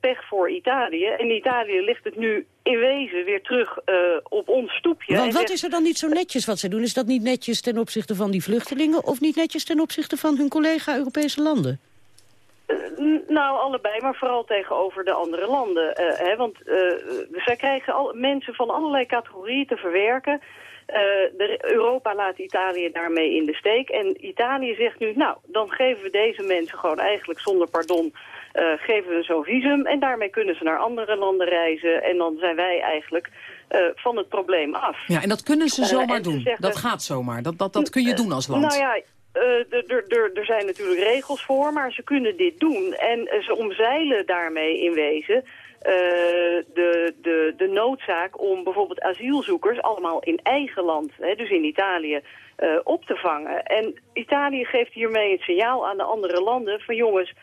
pech voor Italië. En Italië ligt het nu in wezen weer terug uh, op ons stoepje. Want wat is er dan niet zo netjes wat zij doen? Is dat niet netjes ten opzichte van die vluchtelingen... of niet netjes ten opzichte van hun collega-Europese landen? Uh, nou, allebei, maar vooral tegenover de andere landen. hè, want zij krijgen al, mensen van allerlei categorieën te verwerken... Uh, de, Europa laat Italië daarmee in de steek. En Italië zegt nu, nou, dan geven we deze mensen gewoon eigenlijk zonder pardon... Uh, geven we zo'n visum en daarmee kunnen ze naar andere landen reizen. En dan zijn wij eigenlijk uh, van het probleem af. Ja, en dat kunnen ze zomaar doen. Zeggen, dat gaat zomaar. Dat, dat, dat kun je doen als land. Nou ja, eh, er- er- er- er zijn natuurlijk regels voor, maar ze kunnen dit doen. En eh, ze omzeilen daarmee in wezen eh, de, de, de noodzaak om bijvoorbeeld asielzoekers allemaal in eigen land, hè, dus in Italië, eh, op te vangen. En Italië geeft hiermee het signaal aan de andere landen van jongens, eh,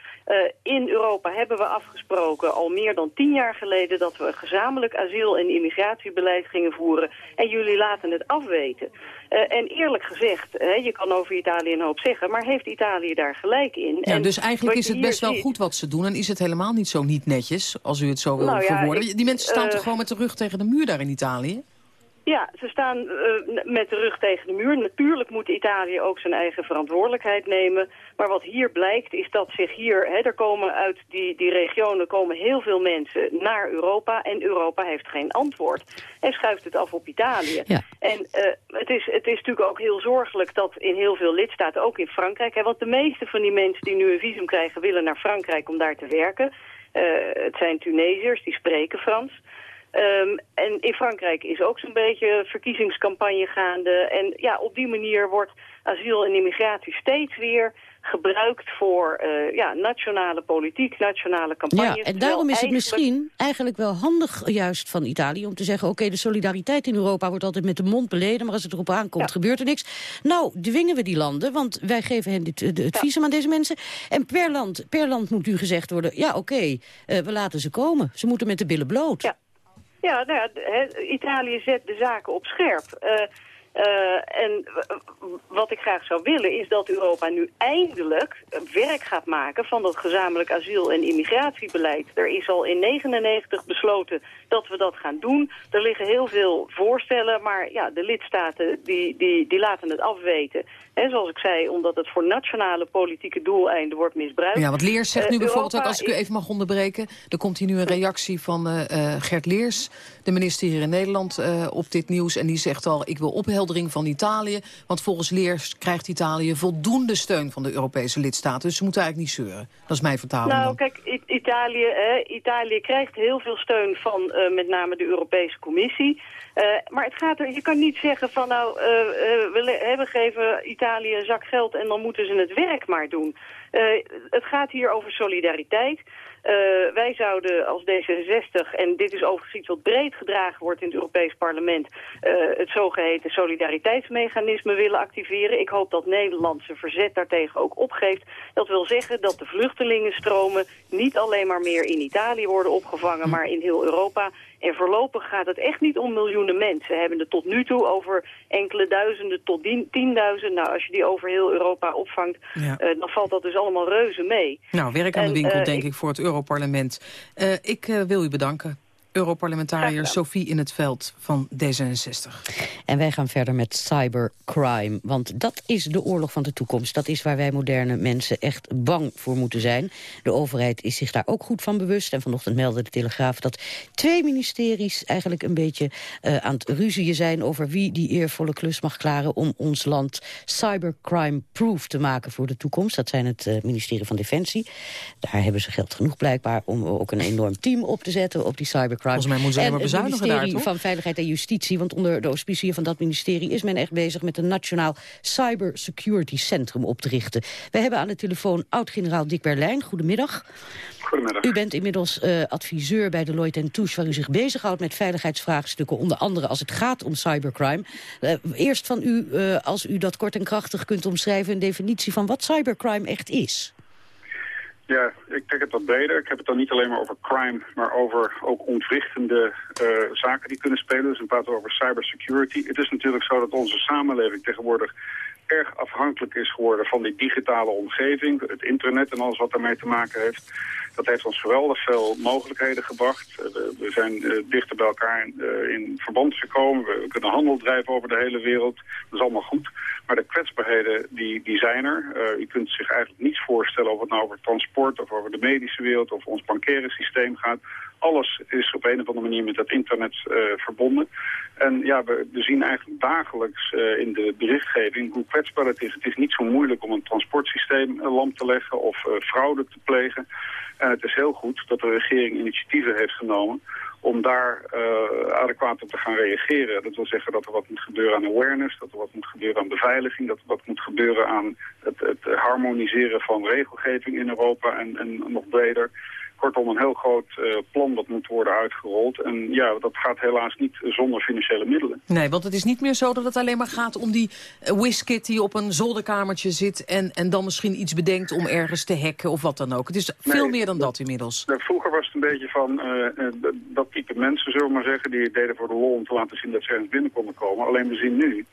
in Europa hebben we afgesproken al meer dan tien jaar geleden dat we gezamenlijk asiel- en immigratiebeleid gingen voeren. En jullie laten het afweten. Eh, en eerlijk gezegd, hè, je kan over Italië een hoop zeggen, maar heeft Italië daar gelijk in? Ja, En dus eigenlijk is het best wel ziet- goed wat ze doen... en is het helemaal niet zo niet netjes, als u het zo wil Nou ja, verwoorden. Die mensen staan eh, toch gewoon met de rug tegen de muur daar in Italië? Ja, ze staan eh, met de rug tegen de muur. Natuurlijk moet Italië ook zijn eigen verantwoordelijkheid nemen. Maar wat hier blijkt is dat zich hier, hè, er komen uit die, die regionen komen heel veel mensen naar Europa. En Europa heeft geen antwoord. En schuift het af op Italië. Ja. En eh, het, is, het is natuurlijk ook heel zorgelijk dat in heel veel lidstaten, ook in Frankrijk... Hè, want de meeste van die mensen die nu een visum krijgen willen naar Frankrijk om daar te werken. Eh, het zijn Tunesiërs, die spreken Frans. Ehm, en in Frankrijk is ook zo'n beetje verkiezingscampagne gaande. En ja, op die manier wordt asiel en immigratie steeds weer gebruikt voor eh, ja, nationale politiek, nationale campagnes. Ja, en daarom is het misschien eigenlijk wel handig juist van Italië... om te zeggen, oké, de solidariteit in Europa wordt altijd met de mond beleden... maar als het erop aankomt, gebeurt er niks. Nou, dwingen we die landen, want wij geven hen dit, de- het visum aan deze mensen. En per land, per land moet nu gezegd worden, ja, oké, eh, we laten ze komen. Ze moeten met de billen bloot. Ja. Ja, nou Italië zet de zaken op scherp. Eh, eh, en wat ik graag zou willen is dat Europa nu eindelijk werk gaat maken van dat gezamenlijk asiel- en immigratiebeleid. Er is al in 99 besloten dat we dat gaan doen. Er liggen heel veel voorstellen, maar ja, de lidstaten die, die, die laten het afweten. Hè, zoals ik zei, omdat het voor nationale politieke doeleinden wordt misbruikt. Ja, want Leers zegt Eh, nu bijvoorbeeld ook, als ik u even mag onderbreken... er komt hier nu een reactie van eh, eh, Gert Leers, de minister hier in Nederland, eh, op dit nieuws. En die zegt al, ik wil opheldering van Italië. Want volgens Leers krijgt Italië voldoende steun van de Europese lidstaten. Dus ze moeten eigenlijk niet zeuren. Dat is mijn vertaling Nou, dan. kijk, Italië, hè, Italië krijgt heel veel steun van eh, met name de Europese Commissie. Eh, maar het gaat er, je kan niet zeggen van nou, eh, we, we geven Italië een zak geld en dan moeten ze het werk maar doen. Eh, het gaat hier over solidariteit. Eh, wij zouden als D66, en dit is overigens iets wat breed gedragen wordt in het Europees Parlement, eh, het zogeheten solidariteitsmechanisme willen activeren. Ik hoop dat Nederland zijn verzet daartegen ook opgeeft. Dat wil zeggen dat de vluchtelingenstromen niet alleen maar meer in Italië worden opgevangen, maar in heel Europa. En voorlopig gaat het echt niet om miljoenen mensen. We hebben het tot nu toe over enkele duizenden tot dien- tienduizend. Nou, als je die over heel Europa opvangt, Ja. eh, dan valt dat dus allemaal reuze mee. Nou, werk aan de winkel, eh, denk ik, voor het Europarlement. Eh, ik wil u bedanken. Europarlementariër Sophie in het veld van D66. En wij gaan verder met cybercrime. Want dat is de oorlog van de toekomst. Dat is waar wij moderne mensen echt bang voor moeten zijn. De overheid is zich daar ook goed van bewust. En vanochtend meldde de Telegraaf dat twee ministeries... eigenlijk een beetje eh, aan het ruzien zijn... over wie die eervolle klus mag klaren... om ons land cybercrime-proof te maken voor de toekomst. Dat zijn het eh, ministerie van Defensie. Daar hebben ze geld genoeg blijkbaar... om ook een enorm team op te zetten op die cybercrime. Volgens mij moeten ze en alleen maar het bezuinigen daar, ministerie van Veiligheid en Justitie. Want onder de auspiciën van dat ministerie is men echt bezig met een nationaal cybersecurity centrum op te richten. We hebben aan de telefoon oud-generaal Dick Berlijn. Goedemiddag. Goedemiddag. U bent inmiddels eh, adviseur bij Deloitte Touche... waar u zich bezighoudt met veiligheidsvraagstukken... onder andere als het gaat om cybercrime. Eh, eerst van u, eh, als u dat kort en krachtig kunt omschrijven... een definitie van wat cybercrime echt is. Ja, ik trek het wat breder. Ik heb het dan niet alleen maar over crime, maar over ook ontwrichtende eh, zaken die kunnen spelen. Dus dan praten we over cybersecurity. Het is natuurlijk zo dat onze samenleving tegenwoordig erg afhankelijk is geworden van die digitale omgeving, het internet en alles wat daarmee te maken heeft. Dat heeft ons geweldig veel mogelijkheden gebracht. Eh, we, zijn eh, dichter bij elkaar in, eh, in verband gekomen. We, we kunnen handel drijven over de hele wereld. Dat is allemaal goed. Maar de kwetsbaarheden, die, die zijn er. Uh, u kunt zich eigenlijk niets voorstellen of het nou over transport of over de medische wereld of ons bankaire systeem gaat. Alles is op een of andere manier met dat internet eh, verbonden. En ja, we, we zien eigenlijk dagelijks eh, in de berichtgeving hoe kwetsbaar het is. Het is niet zo moeilijk om een transportsysteem uh, lam te leggen of fraude te plegen. En het is heel goed dat de regering initiatieven heeft genomen om daar uh, adequaat op te gaan reageren. Dat wil zeggen dat er wat moet gebeuren aan awareness, dat er wat moet gebeuren aan beveiliging, dat er wat moet gebeuren aan het, het harmoniseren van regelgeving in Europa en, en nog breder. Kortom, een heel groot uh, plan dat moet worden uitgerold. En ja, dat gaat helaas niet zonder financiële middelen. Nee, want het is niet meer zo dat het alleen maar gaat om die uh, whiskit die op een zolderkamertje zit... En, en dan misschien iets bedenkt om ergens te hacken of wat dan ook. Het is veel meer dan dat inmiddels. Vroeger was het een beetje van uh, dat type mensen, zullen we maar zeggen... die het deden voor de lol om te laten zien dat ze ergens binnen konden komen. Alleen we zien nu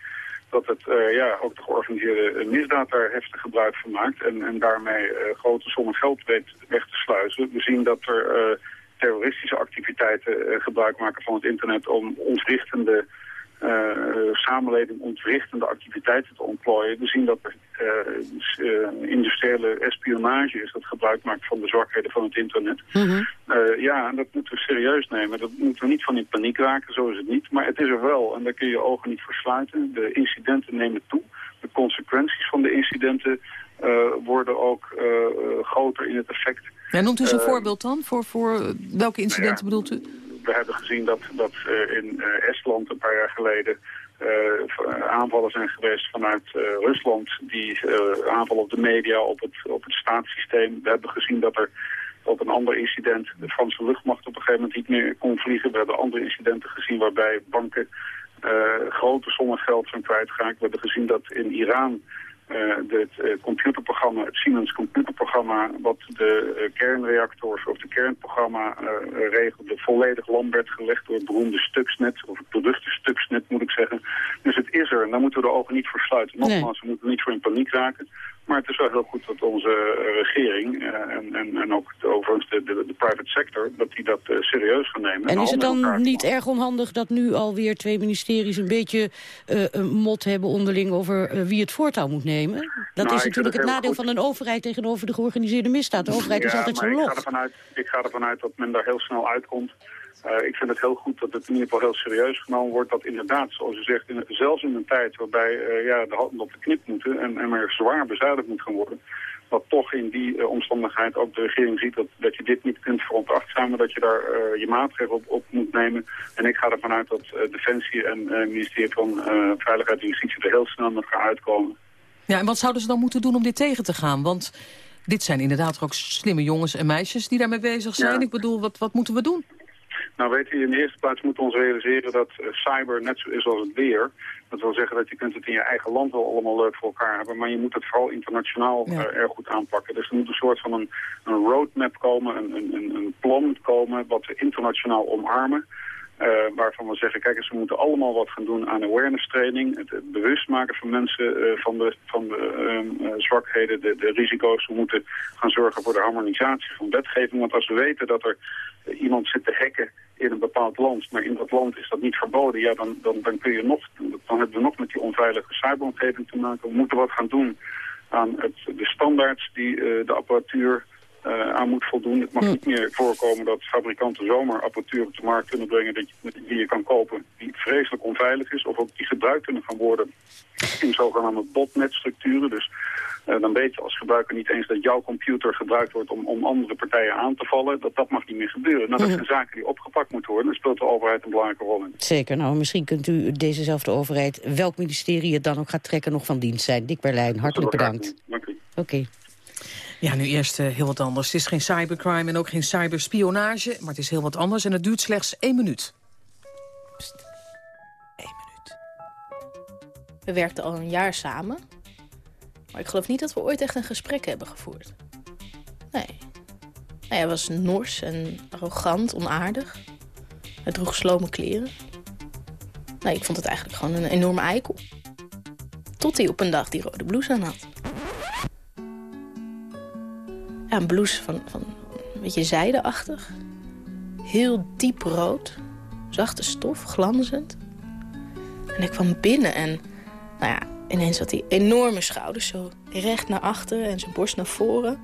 dat het uh, ja, ook de georganiseerde misdaad daar heftig gebruik van maakt. En, en daarmee uh, grote sommen geld weet weg te sluizen. We zien dat er uh, terroristische activiteiten gebruik maken van het internet om ontwrichtende samenleving ontwrichtende activiteiten te ontplooien. We zien dat er industriële espionage is dat gebruik maakt van de zwakheden van het internet. Mm -hmm. ja, dat moeten we serieus nemen. Dat moeten we niet van in paniek raken, zo is het niet. Maar het is er wel en daar kun je je ogen niet voor sluiten. De incidenten nemen toe. De consequenties van de incidenten worden ook groter in het effect. Ja, noemt u eens een voorbeeld dan? Voor, voor welke incidenten nou ja, bedoelt u? We hebben gezien dat, dat uh, in uh, Estland een paar jaar geleden uh, aanvallen zijn geweest vanuit Rusland. Die aanvallen op de media, op het, op het staatssysteem. We hebben gezien dat er op een ander incident de Franse luchtmacht op een gegeven moment niet meer kon vliegen. We hebben andere incidenten gezien waarbij banken grote sommen geld zijn kwijtgeraakt. We hebben gezien dat in Iran uh, het uh, computerprogramma, het Siemens computerprogramma, wat de uh, kernreactors of de kernprogramma regelde, volledig lam werd gelegd door het beroemde Stuxnet, of het beruchte Stuxnet moet ik zeggen. Dus het is er en daar moeten we de ogen niet voor sluiten. Nogmaals, nee. we moeten niet voor in paniek raken. Maar het is wel heel goed dat onze regering en, en, en ook overigens de, de, de, private sector, dat die dat serieus gaan nemen. En is het dan niet erg onhandig dat nu alweer twee ministeries een beetje een mot hebben onderling over wie het voortouw moet nemen? Dat nou, is natuurlijk het, het nadeel goed. van een overheid tegenover de georganiseerde misdaad. De overheid ja, is altijd zo ik log. Ga ervan uit, ik ga ervan uit dat men daar heel snel uitkomt. Uh, ik vind het heel goed dat het in ieder geval heel serieus genomen wordt. Dat inderdaad, zoals u zegt, in, zelfs in een tijd waarbij uh, ja, de handen op de knip moeten... en, en er zwaar bezuinigd moet gaan worden... dat toch in die uh, omstandigheid ook de regering ziet dat, dat je dit niet kunt veronachtzamen... dat je daar je maatregelen op, op, moet nemen. En ik ga ervan uit dat Defensie en het ministerie van Veiligheid en Justitie er heel snel met gaan uitkomen. Ja, en wat zouden ze dan moeten doen om dit tegen te gaan? Want dit zijn inderdaad ook slimme jongens en meisjes die daarmee bezig zijn. Ja. Ik bedoel, wat, wat moeten we doen? Nou weet u, in de eerste plaats moeten we ons realiseren dat uh, cyber net zo is als het weer. Dat wil zeggen dat je kunt het in je eigen land wel allemaal leuk voor elkaar hebben, maar je moet het vooral internationaal ja. uh, erg goed aanpakken. Dus er moet een soort van een, een roadmap komen, een, een, een plan komen wat we internationaal omarmen. Uh, waarvan we zeggen, kijk eens, we moeten allemaal wat gaan doen aan awareness training. Het, bewust maken van mensen uh, van de, van de uh, zwakheden, de, de risico's. We moeten gaan zorgen voor de harmonisatie van wetgeving. Want als we weten dat er iemand zit te hacken in een bepaald land, maar in dat land is dat niet verboden, ja, dan, dan, kun je nog, dan hebben we nog met die onveilige cyberomgeving te maken. We moeten wat gaan doen aan het, de standaards die de apparatuur aan moet voldoen. Het mag hm. niet meer voorkomen dat fabrikanten zomaar apparatuur op de markt kunnen brengen dat je, die je kan kopen, die vreselijk onveilig is, of ook die gebruikt kunnen gaan worden in zogenaamde botnet-structuren. Dus uh, dan weet je als gebruiker niet eens dat jouw computer gebruikt wordt om, om andere partijen aan te vallen. Dat dat mag niet meer gebeuren. Nou, dat zijn zaken die opgepakt moeten worden. Daar speelt de overheid een belangrijke rol in. Zeker. Nou, misschien kunt u dezezelfde overheid, welk ministerie het dan ook gaat trekken, nog van dienst zijn. Dick Berlijn, hartelijk bedankt. Dank u. Oké. Okay. Ja, nu eerst uh, heel wat anders. Het is geen cybercrime en ook geen cyberspionage, maar het is heel wat anders en het duurt slechts één minuut. Pst. Minuut. We werkten al een jaar samen, maar ik geloof niet dat we ooit echt een gesprek hebben gevoerd. Nee. nee hij was nors en arrogant, onaardig. Hij droeg slome kleren. Nee, ik vond het eigenlijk gewoon een enorme eikel. Tot hij op een dag die rode blouse aan had. Een blouse van, van een beetje zijdeachtig. Heel diep rood. Zachte stof, glanzend. En ik kwam binnen en nou ja, ineens had hij enorme schouders. Zo recht naar achter en zijn borst naar voren.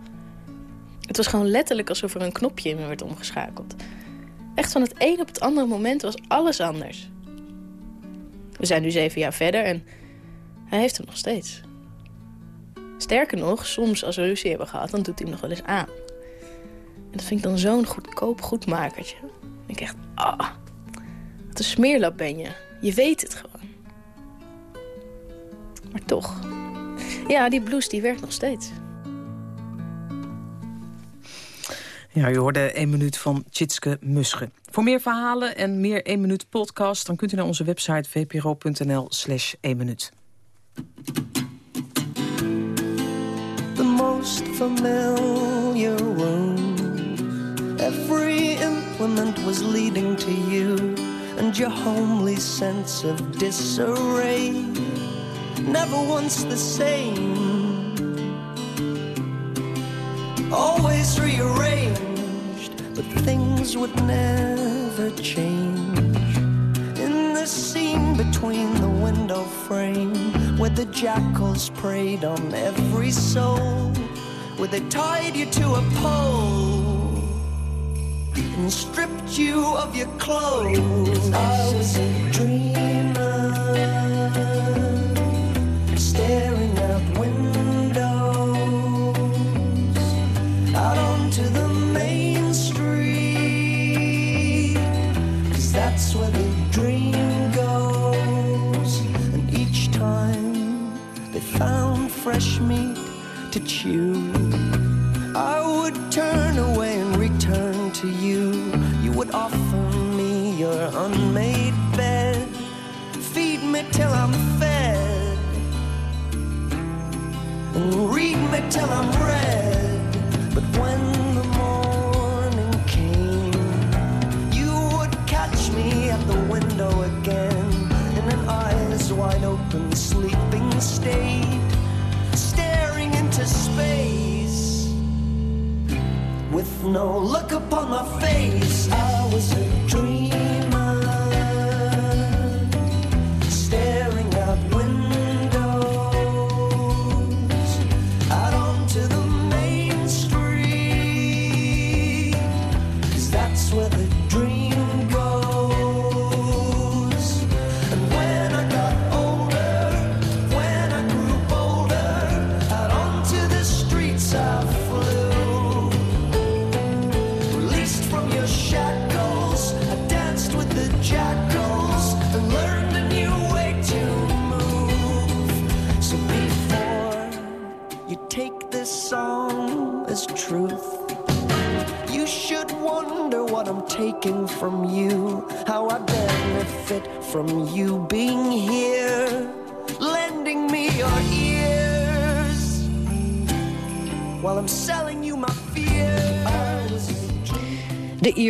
Het was gewoon letterlijk alsof er een knopje in me werd omgeschakeld. Echt van het een op het andere moment was alles anders. We zijn nu zeven jaar verder en hij heeft hem nog steeds. Sterker nog, soms als we ruzie hebben gehad, dan doet hij hem nog wel eens aan. En dat vind ik dan zo'n goedkoop goedmakertje. Dan ik echt, ah, wat een smeerlap ben je. Je weet het gewoon. Maar toch. Ja, die blouse die werkt nog steeds. Ja, u hoorde 1 minuut van Tjitske Musche. Voor meer verhalen en meer 1 minuut podcast... dan kunt u naar onze website vpro.nl slash 1 minuut. Most familiar wound. Every implement was leading to you, and your homely sense of disarray. Never once the same. Always rearranged, but things would never change. In the scene between the window frame, where the jackals preyed on every soul, where they tied you to a pole and stripped you of your clothes. I was a dreamer, found fresh meat to chew, I would turn away and return to you. You would offer me your unmade bed, feed me till I'm fed, and read me till I'm read. But when the morning came, you would catch me at the window again in an eyes wide open sleeping state, staring into space with no look upon my face. I was a dreamer,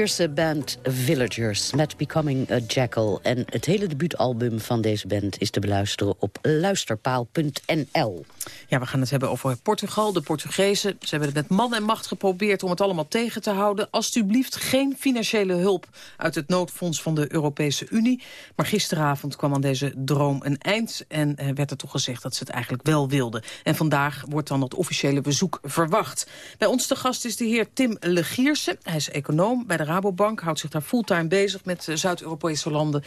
Ierse band Villagers met Becoming a Jackal. En het hele debuutalbum van deze band is te beluisteren op luisterpaal.nl. Ja, we gaan het hebben over Portugal, de Portugezen. Ze hebben het met man en macht geprobeerd om het allemaal tegen te houden. Alsjeblieft geen financiële hulp uit het noodfonds van de Europese Unie. Maar gisteravond kwam aan deze droom een eind... en eh, werd er toch gezegd dat ze het eigenlijk wel wilden. En vandaag wordt dan het officiële bezoek verwacht. Bij ons te gast is de heer Tim Legierse. Hij is econoom bij de Rabobank, houdt zich daar fulltime bezig... met eh, Zuid-Europese landen,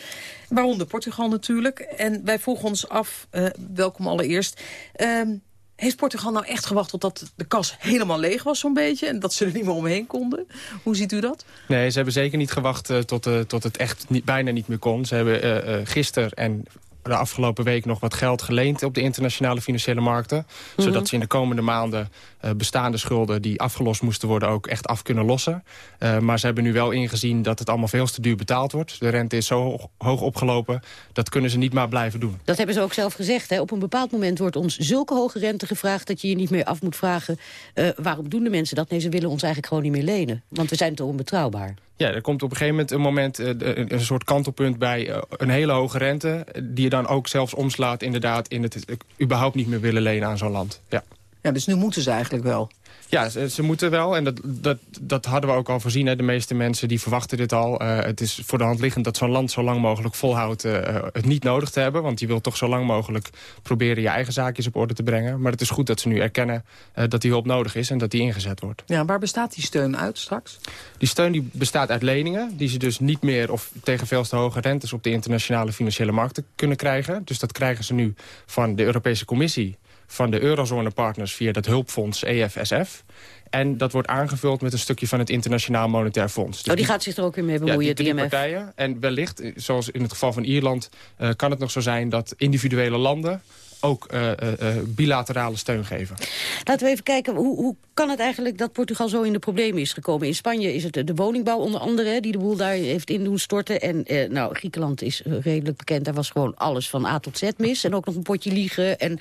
waaronder Portugal natuurlijk. En wij vroegen ons af, eh, welkom allereerst... Ehm, heeft Portugal nou echt gewacht totdat de kas helemaal leeg was zo'n beetje... en dat ze er niet meer omheen konden? Hoe ziet u dat? Nee, ze hebben zeker niet gewacht eh, tot, eh, tot het echt niet, bijna niet meer kon. Ze hebben eh, gisteren en de afgelopen week nog wat geld geleend op de internationale financiële markten. Zodat Mhm. ze in de komende maanden eh, bestaande schulden die afgelost moesten worden ook echt af kunnen lossen. Eh, maar ze hebben nu wel ingezien dat het allemaal veel te duur betaald wordt. De rente is zo hoog, hoog opgelopen, dat kunnen ze niet maar blijven doen. Dat hebben ze ook zelf gezegd. Hè. Op een bepaald moment wordt ons zulke hoge rente gevraagd... dat je je niet meer af moet vragen eh, waarom doen de mensen dat? Nee, ze willen ons eigenlijk gewoon niet meer lenen. Want we zijn te onbetrouwbaar. Ja, er komt op een gegeven moment een moment, eh, een, soort kantelpunt bij eh, een hele hoge rente... die je dan ook zelfs omslaat inderdaad in het überhaupt niet meer willen lenen aan zo'n land. Ja. Ja, dus nu moeten ze eigenlijk wel. Ja, ze, ze moeten wel. En dat, dat, dat hadden we ook al voorzien. Hè. De meeste mensen die verwachten dit al. Eh, het is voor de hand liggend dat zo'n land zo lang mogelijk volhoudt... eh, het niet nodig te hebben. Want je wilt toch zo lang mogelijk proberen je eigen zaakjes op orde te brengen. Maar het is goed dat ze nu erkennen eh, dat die hulp nodig is... en dat die ingezet wordt. Ja, waar bestaat die steun uit straks? Die steun die bestaat uit leningen... die ze dus niet meer of tegen veel te hoge rentes... op de internationale financiële markten kunnen krijgen. Dus dat krijgen ze nu van de Europese Commissie van de eurozone-partners via dat hulpfonds EFSF. En dat wordt aangevuld met een stukje van het Internationaal Monetair Fonds. Dus oh, die gaat zich er ook weer mee ja, bemoeien, die het drie IMF. partijen. En wellicht, eh, zoals in het geval van Ierland... eh, kan het nog zo zijn dat individuele landen ook eh, eh, eh, bilaterale steun geven. Laten we even kijken, hoe, hoe kan het eigenlijk dat Portugal zo in de problemen is gekomen? In Spanje is het de woningbouw onder andere die de boel daar heeft in doen storten. En nou, Griekenland is redelijk bekend, daar was gewoon alles van A tot Z mis. En ook nog een potje liegen. En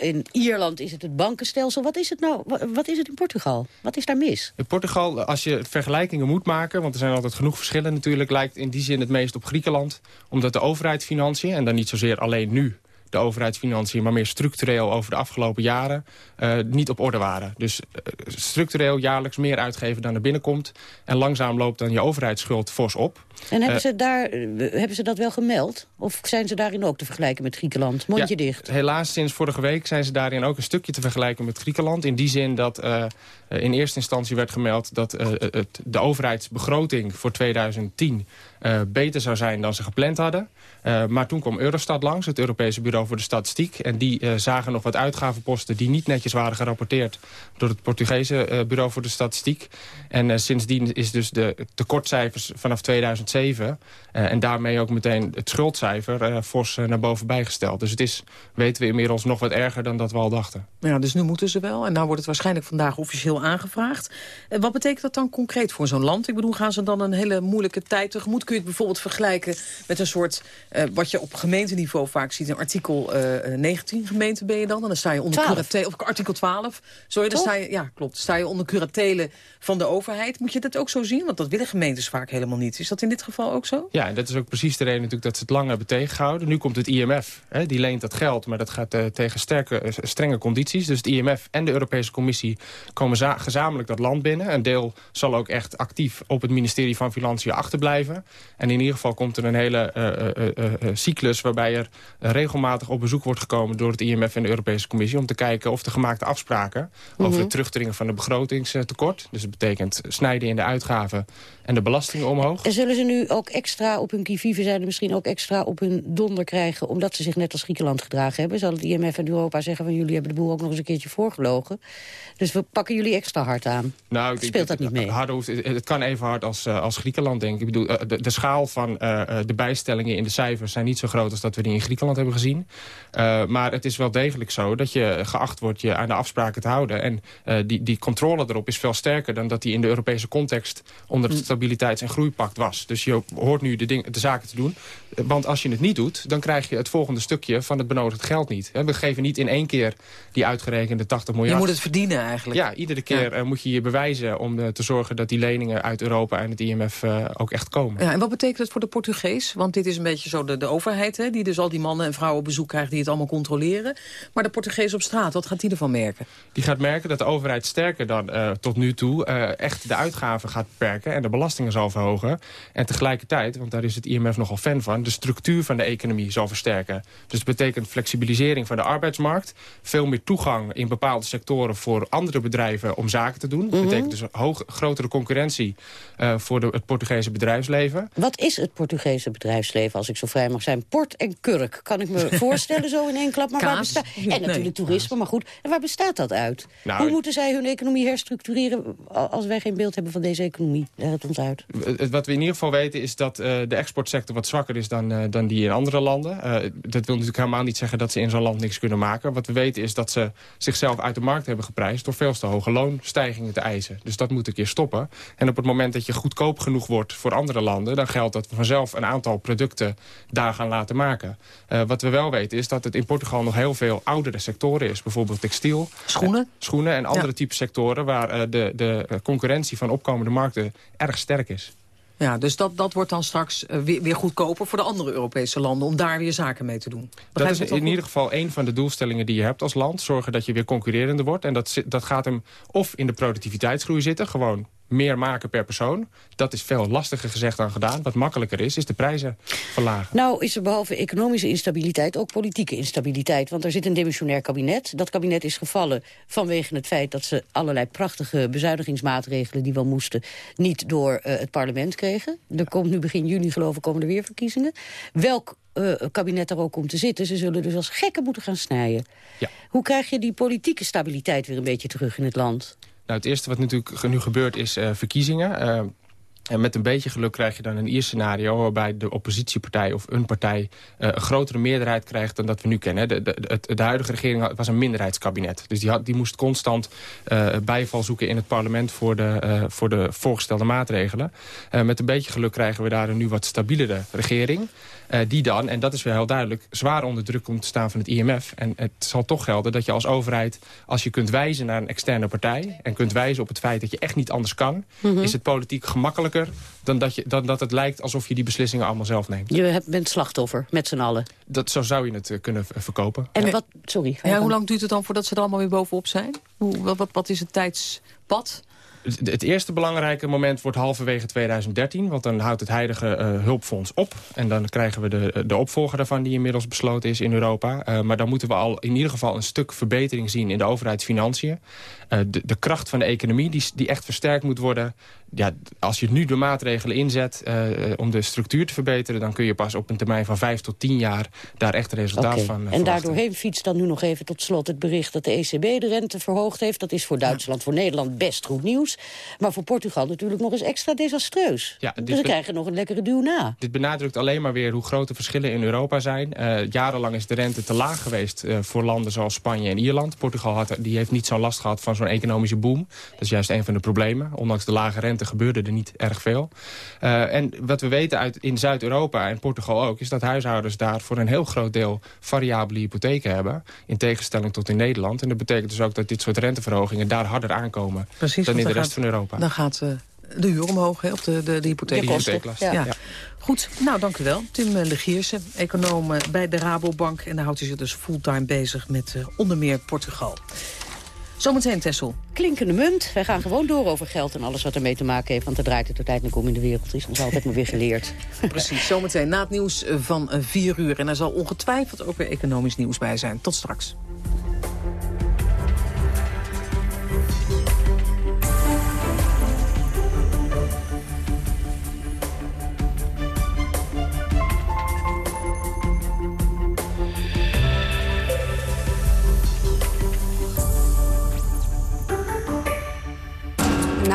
in Ierland is het het bankenstelsel. Wat is het nou, wa- wat is het in Portugal? Wat is daar mis? In Portugal, als je vergelijkingen moet maken... want er zijn altijd genoeg verschillen natuurlijk... lijkt in die zin het meest op Griekenland. Omdat de overheidsfinanciën, en dan niet zozeer alleen nu de overheidsfinanciën... maar meer structureel over de afgelopen jaren eh, niet op orde waren. Dus eh, structureel jaarlijks meer uitgeven dan er binnenkomt... en langzaam loopt dan je overheidsschuld fors op. En hebben, Eh, ze daar, eh, hebben ze dat wel gemeld? Of zijn ze daarin ook te vergelijken met Griekenland? Mondje Ja, dicht. Helaas, sinds vorige week zijn ze daarin ook een stukje te vergelijken met Griekenland. In die zin dat eh, in eerste instantie werd gemeld... dat het, de overheidsbegroting voor 2010 eh, beter zou zijn dan ze gepland hadden. Maar toen kwam Eurostat langs, het Europese Bureau voor de Statistiek. En die zagen nog wat uitgavenposten die niet netjes waren gerapporteerd... door het Portugese Bureau voor de Statistiek. En sindsdien is dus de tekortcijfers vanaf 2007... eh, en daarmee ook meteen het schuldcijfer eh, fors eh, naar boven bijgesteld. Dus het is, weten we inmiddels, nog wat erger dan dat we al dachten. Ja, dus nu moeten ze wel. En nou wordt het waarschijnlijk vandaag officieel aangevraagd. Eh, wat betekent dat dan concreet voor zo'n land? Ik bedoel, gaan ze dan een hele moeilijke tijd tegemoet? Kun je het bijvoorbeeld vergelijken met een soort... eh, wat je op gemeenteniveau vaak ziet. In artikel eh, 19 gemeente ben je dan. En dan sta je onder 12. curatele... Of artikel 12. Sorry, dan sta je... Ja, klopt. Sta je onder curatele van de overheid. Moet je dat ook zo zien? Want dat willen gemeentes vaak helemaal niet. Is dat in dit geval ook zo? Ja, en dat is ook precies de reden natuurlijk dat ze het lang hebben tegengehouden. Nu komt het IMF, hè, die leent dat geld, maar dat gaat eh, tegen sterke, eh, strenge condities. Dus het IMF en de Europese Commissie komen za- gezamenlijk dat land binnen. Een deel zal ook echt actief op het ministerie van Financiën achterblijven. En in ieder geval komt er een hele eh, cyclus waarbij er regelmatig op bezoek wordt gekomen door het IMF en de Europese Commissie om te kijken of de gemaakte afspraken over Mhm. het terugdringen van de begrotingstekort, dus dat betekent snijden in de uitgaven en de belastingen omhoog. En zullen ze nu ook extra op hun kivive zijn... en misschien ook extra op hun donder krijgen... omdat ze zich net als Griekenland gedragen hebben? Zal het IMF en Europa zeggen van... jullie hebben de boel ook nog eens een keertje voorgelogen. Dus we pakken jullie extra hard aan. Nou, ik Speelt dat niet mee? Harder hoeft, het kan even hard als, eh, als Griekenland, denk ik. Ik bedoel, eh, de, de schaal van eh, de bijstellingen in de cijfers... zijn niet zo groot als dat we die in Griekenland hebben gezien. Maar het is wel degelijk zo dat je geacht wordt je aan de afspraken te houden. En die, die controle erop is veel sterker... dan dat die in de Europese context onder het Stabiliteits- en Groeipact was. Dus je hoort nu de, ding, de zaken te doen. Want als je het niet doet, dan krijg je het volgende stukje... van het benodigd geld niet. We geven niet in één keer die uitgerekende 80 miljard. Je moet het verdienen eigenlijk. Ja, iedere keer eh, moet je je bewijzen om eh, te zorgen dat die leningen uit Europa en het IMF eh, ook echt komen. Ja, en wat betekent het voor de Portugees? Want dit is een beetje zo de, de overheid, hè, die dus al die mannen en vrouwen op bezoek krijgt... die het allemaal controleren. Maar de Portugees op straat, wat gaat die ervan merken? Die gaat merken dat de overheid sterker dan tot nu toe echt de uitgaven gaat beperken en de belastingen zal verhogen. En tegelijkertijd, want daar is het IMF nogal fan van, de structuur van de economie zal versterken. Dus dat betekent flexibilisering van de arbeidsmarkt, veel meer toegang in bepaalde sectoren voor andere bedrijven om zaken te doen. Dat betekent dus hoog, grotere concurrentie eh, voor de, het Portugese bedrijfsleven. Wat is het Portugese bedrijfsleven, als ik zo vrij mag zijn? Port en kurk, kan ik me voorstellen zo in één klap. Maar waar. Nee, En natuurlijk toerisme, maar goed. En waar bestaat dat uit? Nou, Hoe moeten zij hun economie herstructureren... als wij geen beeld hebben van deze economie? Leg het ons uit. Het- Wat we in ieder geval weten is dat eh, de exportsector wat zwakker is dan, eh, dan die in andere landen. Eh, dat wil natuurlijk helemaal niet zeggen dat ze in zo'n land niks kunnen maken. Wat we weten is dat ze zichzelf uit de markt hebben geprijsd... door veel te hoge loonstijgingen te eisen. Dus dat moet een keer stoppen. En op het moment dat je goedkoop genoeg wordt voor andere landen... dan geldt dat we vanzelf een aantal producten daar gaan laten maken. Wat we wel weten is dat het in Portugal nog heel veel oudere sectoren is. Bijvoorbeeld textiel. Schoenen? Eh, schoenen en andere type sectoren... waar de, de concurrentie van opkomende markten erg sterk is. Ja, dus dat, dat wordt dan straks eh, weer, weer goedkoper voor de andere Europese landen... om daar weer zaken mee te doen. Dat Begrijp is ik het in ieder geval een van de doelstellingen die je hebt als land. Zorgen dat je weer concurrerender wordt. En dat, dat gaat hem of in de productiviteitsgroei zitten. Gewoon meer maken per persoon. Dat is veel lastiger gezegd dan gedaan. Wat makkelijker is, is de prijzen verlagen. Nou is er behalve economische instabiliteit ook politieke instabiliteit. Want er zit een demissionair kabinet. Dat kabinet is gevallen vanwege het feit dat ze allerlei prachtige bezuinigingsmaatregelen die wel moesten niet door eh, het parlement kregen. Er komt nu begin juni geloof ik komen er weer verkiezingen. Welk eh, kabinet er ook komt te zitten, ze zullen dus als gekken moeten gaan snijden. Ja. Hoe krijg je die politieke stabiliteit weer een beetje terug in het land? Nou, het eerste wat natuurlijk nu gebeurt is eh, verkiezingen. Eh, en met een beetje geluk krijg je dan een eerste scenario... waarbij de oppositiepartij of een partij eh, een grotere meerderheid krijgt... dan dat we nu kennen. De, de, de, huidige regering was een minderheidskabinet. Dus die, had, die moest constant bijval zoeken in het parlement... voor de, voor de voorgestelde maatregelen. Met een beetje geluk krijgen we daar een nu wat stabielere regering... Eh, die dan, en dat is wel heel duidelijk, zwaar onder druk komt te staan van het IMF. En het zal toch gelden dat je als overheid, als je kunt wijzen naar een externe partij... en kunt wijzen op het feit dat je echt niet anders kan... Mhm. is het politiek gemakkelijker dan dat, je, dan dat het lijkt alsof je die beslissingen allemaal zelf neemt. Je hebt- bent slachtoffer, met z'n allen. Dat, zo zou je het eh, kunnen verkopen. En wat, sorry. Ja, hoe lang duurt het dan voordat ze er allemaal weer bovenop zijn? Hoe, wat, wat, wat is het tijdspad? Het, eerste belangrijke moment wordt halverwege 2013... want dan houdt het huidige eh, hulpfonds op. En dan krijgen we de, de opvolger daarvan die inmiddels besloten is in Europa. Eh, maar dan moeten we al in ieder geval een stuk verbetering zien... in de overheidsfinanciën. Eh, de, de kracht van de economie die, die echt versterkt moet worden... Ja, als je nu de maatregelen inzet eh, om de structuur te verbeteren... dan kun je pas op een termijn van vijf tot tien jaar... daar echt resultaat van eh, En verwachten. daardoorheen fietst dan nu nog even tot slot het bericht dat de ECB de rente verhoogd heeft. Dat is voor Duitsland, voor Nederland best goed nieuws. Maar voor Portugal natuurlijk nog eens extra desastreus. Ja, dus be- krijgen nog een lekkere duw na. Dit benadrukt alleen maar weer hoe groot de verschillen in Europa zijn. Eh, jarenlang is de rente te laag geweest eh, voor landen zoals Spanje en Ierland. Portugal had, die heeft niet zo'n last gehad van zo'n economische boom. Dat is juist een van de problemen. Ondanks de lage rente gebeurde er niet erg veel. Eh, en wat we weten uit, in Zuid-Europa en Portugal ook... is dat huishoudens daar voor een heel groot deel variabele hypotheken hebben. In tegenstelling tot in Nederland. En dat betekent dus ook dat dit soort renteverhogingen daar harder aankomen... Precies, dan in de rest gaat- van Europa. Dan gaat eh, de huur omhoog, hè, of de, de, de ja. Ja. Ja. Goed, nou dank u wel. Tim eh, Legiersen, econoom bij de Rabobank. En daar houdt u zich dus fulltime bezig met onder meer Portugal. Zometeen, Tessel. Klinkende munt. Wij gaan gewoon door over geld en alles wat ermee te maken heeft. Want er draait het uiteindelijk om in de wereld. is ons altijd maar weer geleerd. Precies, zometeen na het nieuws eh, van eh, vier uur. En er zal ongetwijfeld ook weer economisch nieuws bij zijn. Tot straks.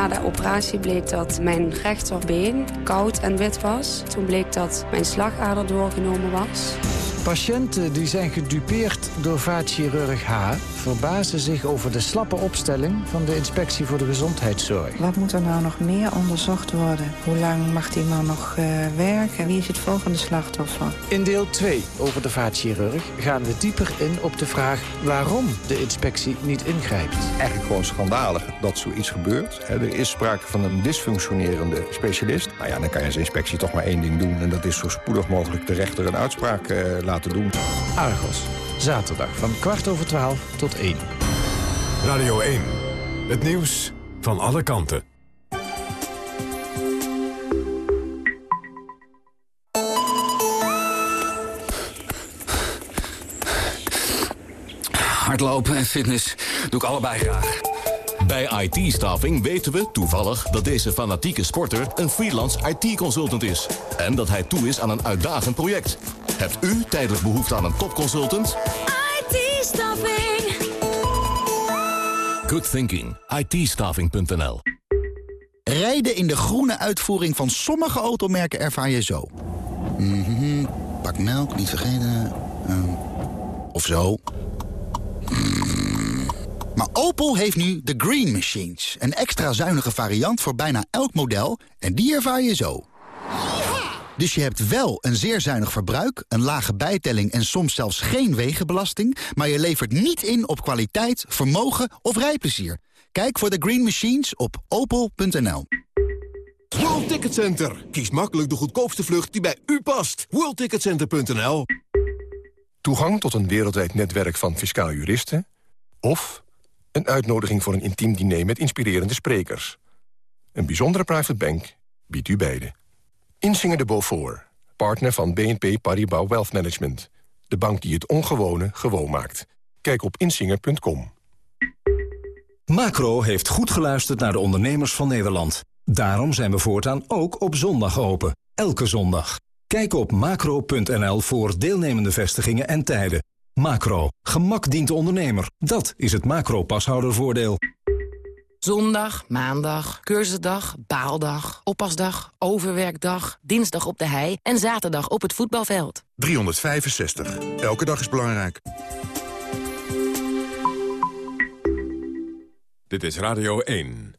Na de operatie bleek dat mijn rechterbeen koud en wit was. Toen bleek dat mijn slagader doorgenomen was. Patiënten die zijn gedupeerd door vaatchirurg H... verbazen zich over de slappe opstelling van de Inspectie voor de Gezondheidszorg. Wat moet er nou nog meer onderzocht worden? Hoe lang mag die man nog eh, werken? Wie is het volgende slachtoffer? In deel 2 over de vaatchirurg gaan we dieper in op de vraag... waarom de inspectie niet ingrijpt. Eigenlijk gewoon schandalig dat zoiets gebeurt. Hè, Er is sprake van een dysfunctionerende specialist. Nou ja, dan kan je als inspectie toch maar één ding doen... en dat is zo spoedig mogelijk de rechter een uitspraak eh, laten doen. Argos, zaterdag van kwart over twaalf tot één. Radio 1. Het nieuws van alle kanten. Hardlopen en fitness doe ik allebei graag. Bij IT-staffing weten we toevallig dat deze fanatieke sporter een freelance IT-consultant is. En dat hij toe is aan een uitdagend project. Hebt u tijdelijk behoefte aan een topconsultant? IT-staffing. Good thinking. IT-staffing.nl Rijden in de groene uitvoering van sommige automerken ervaar je zo. Mhm, Pak melk, niet vergeten. Ehm, of zo. Mm. Maar Opel heeft nu de Green Machines. Een extra zuinige variant voor bijna elk model. En die ervaar je zo. Dus je hebt wel een zeer zuinig verbruik, een lage bijtelling... en soms zelfs geen wegenbelasting... maar je levert niet in op kwaliteit, vermogen of rijplezier. Kijk voor de Green Machines op opel.nl. World Ticket Center. Kies makkelijk de goedkoopste vlucht die bij u past. WorldTicketCenter.nl Toegang tot een wereldwijd netwerk van fiscaal juristen... of een uitnodiging voor een intiem diner met inspirerende sprekers. Een bijzondere private bank biedt u beide. Insinger de Beaufort, partner van BNP Paribas Wealth Management. De bank die het ongewone gewoon maakt. Kijk op insinger.com. Macro heeft goed geluisterd naar de ondernemers van Nederland. Daarom zijn we voortaan ook op zondag open. Elke zondag. Kijk op macro.nl voor deelnemende vestigingen en tijden. Macro. Gemak dient de ondernemer. Dat is het macro-pashoudervoordeel. Zondag, maandag, cursusdag, baaldag, oppasdag, overwerkdag, dinsdag op de hei en zaterdag op het voetbalveld. 365. Elke dag is belangrijk. Dit is Radio 1.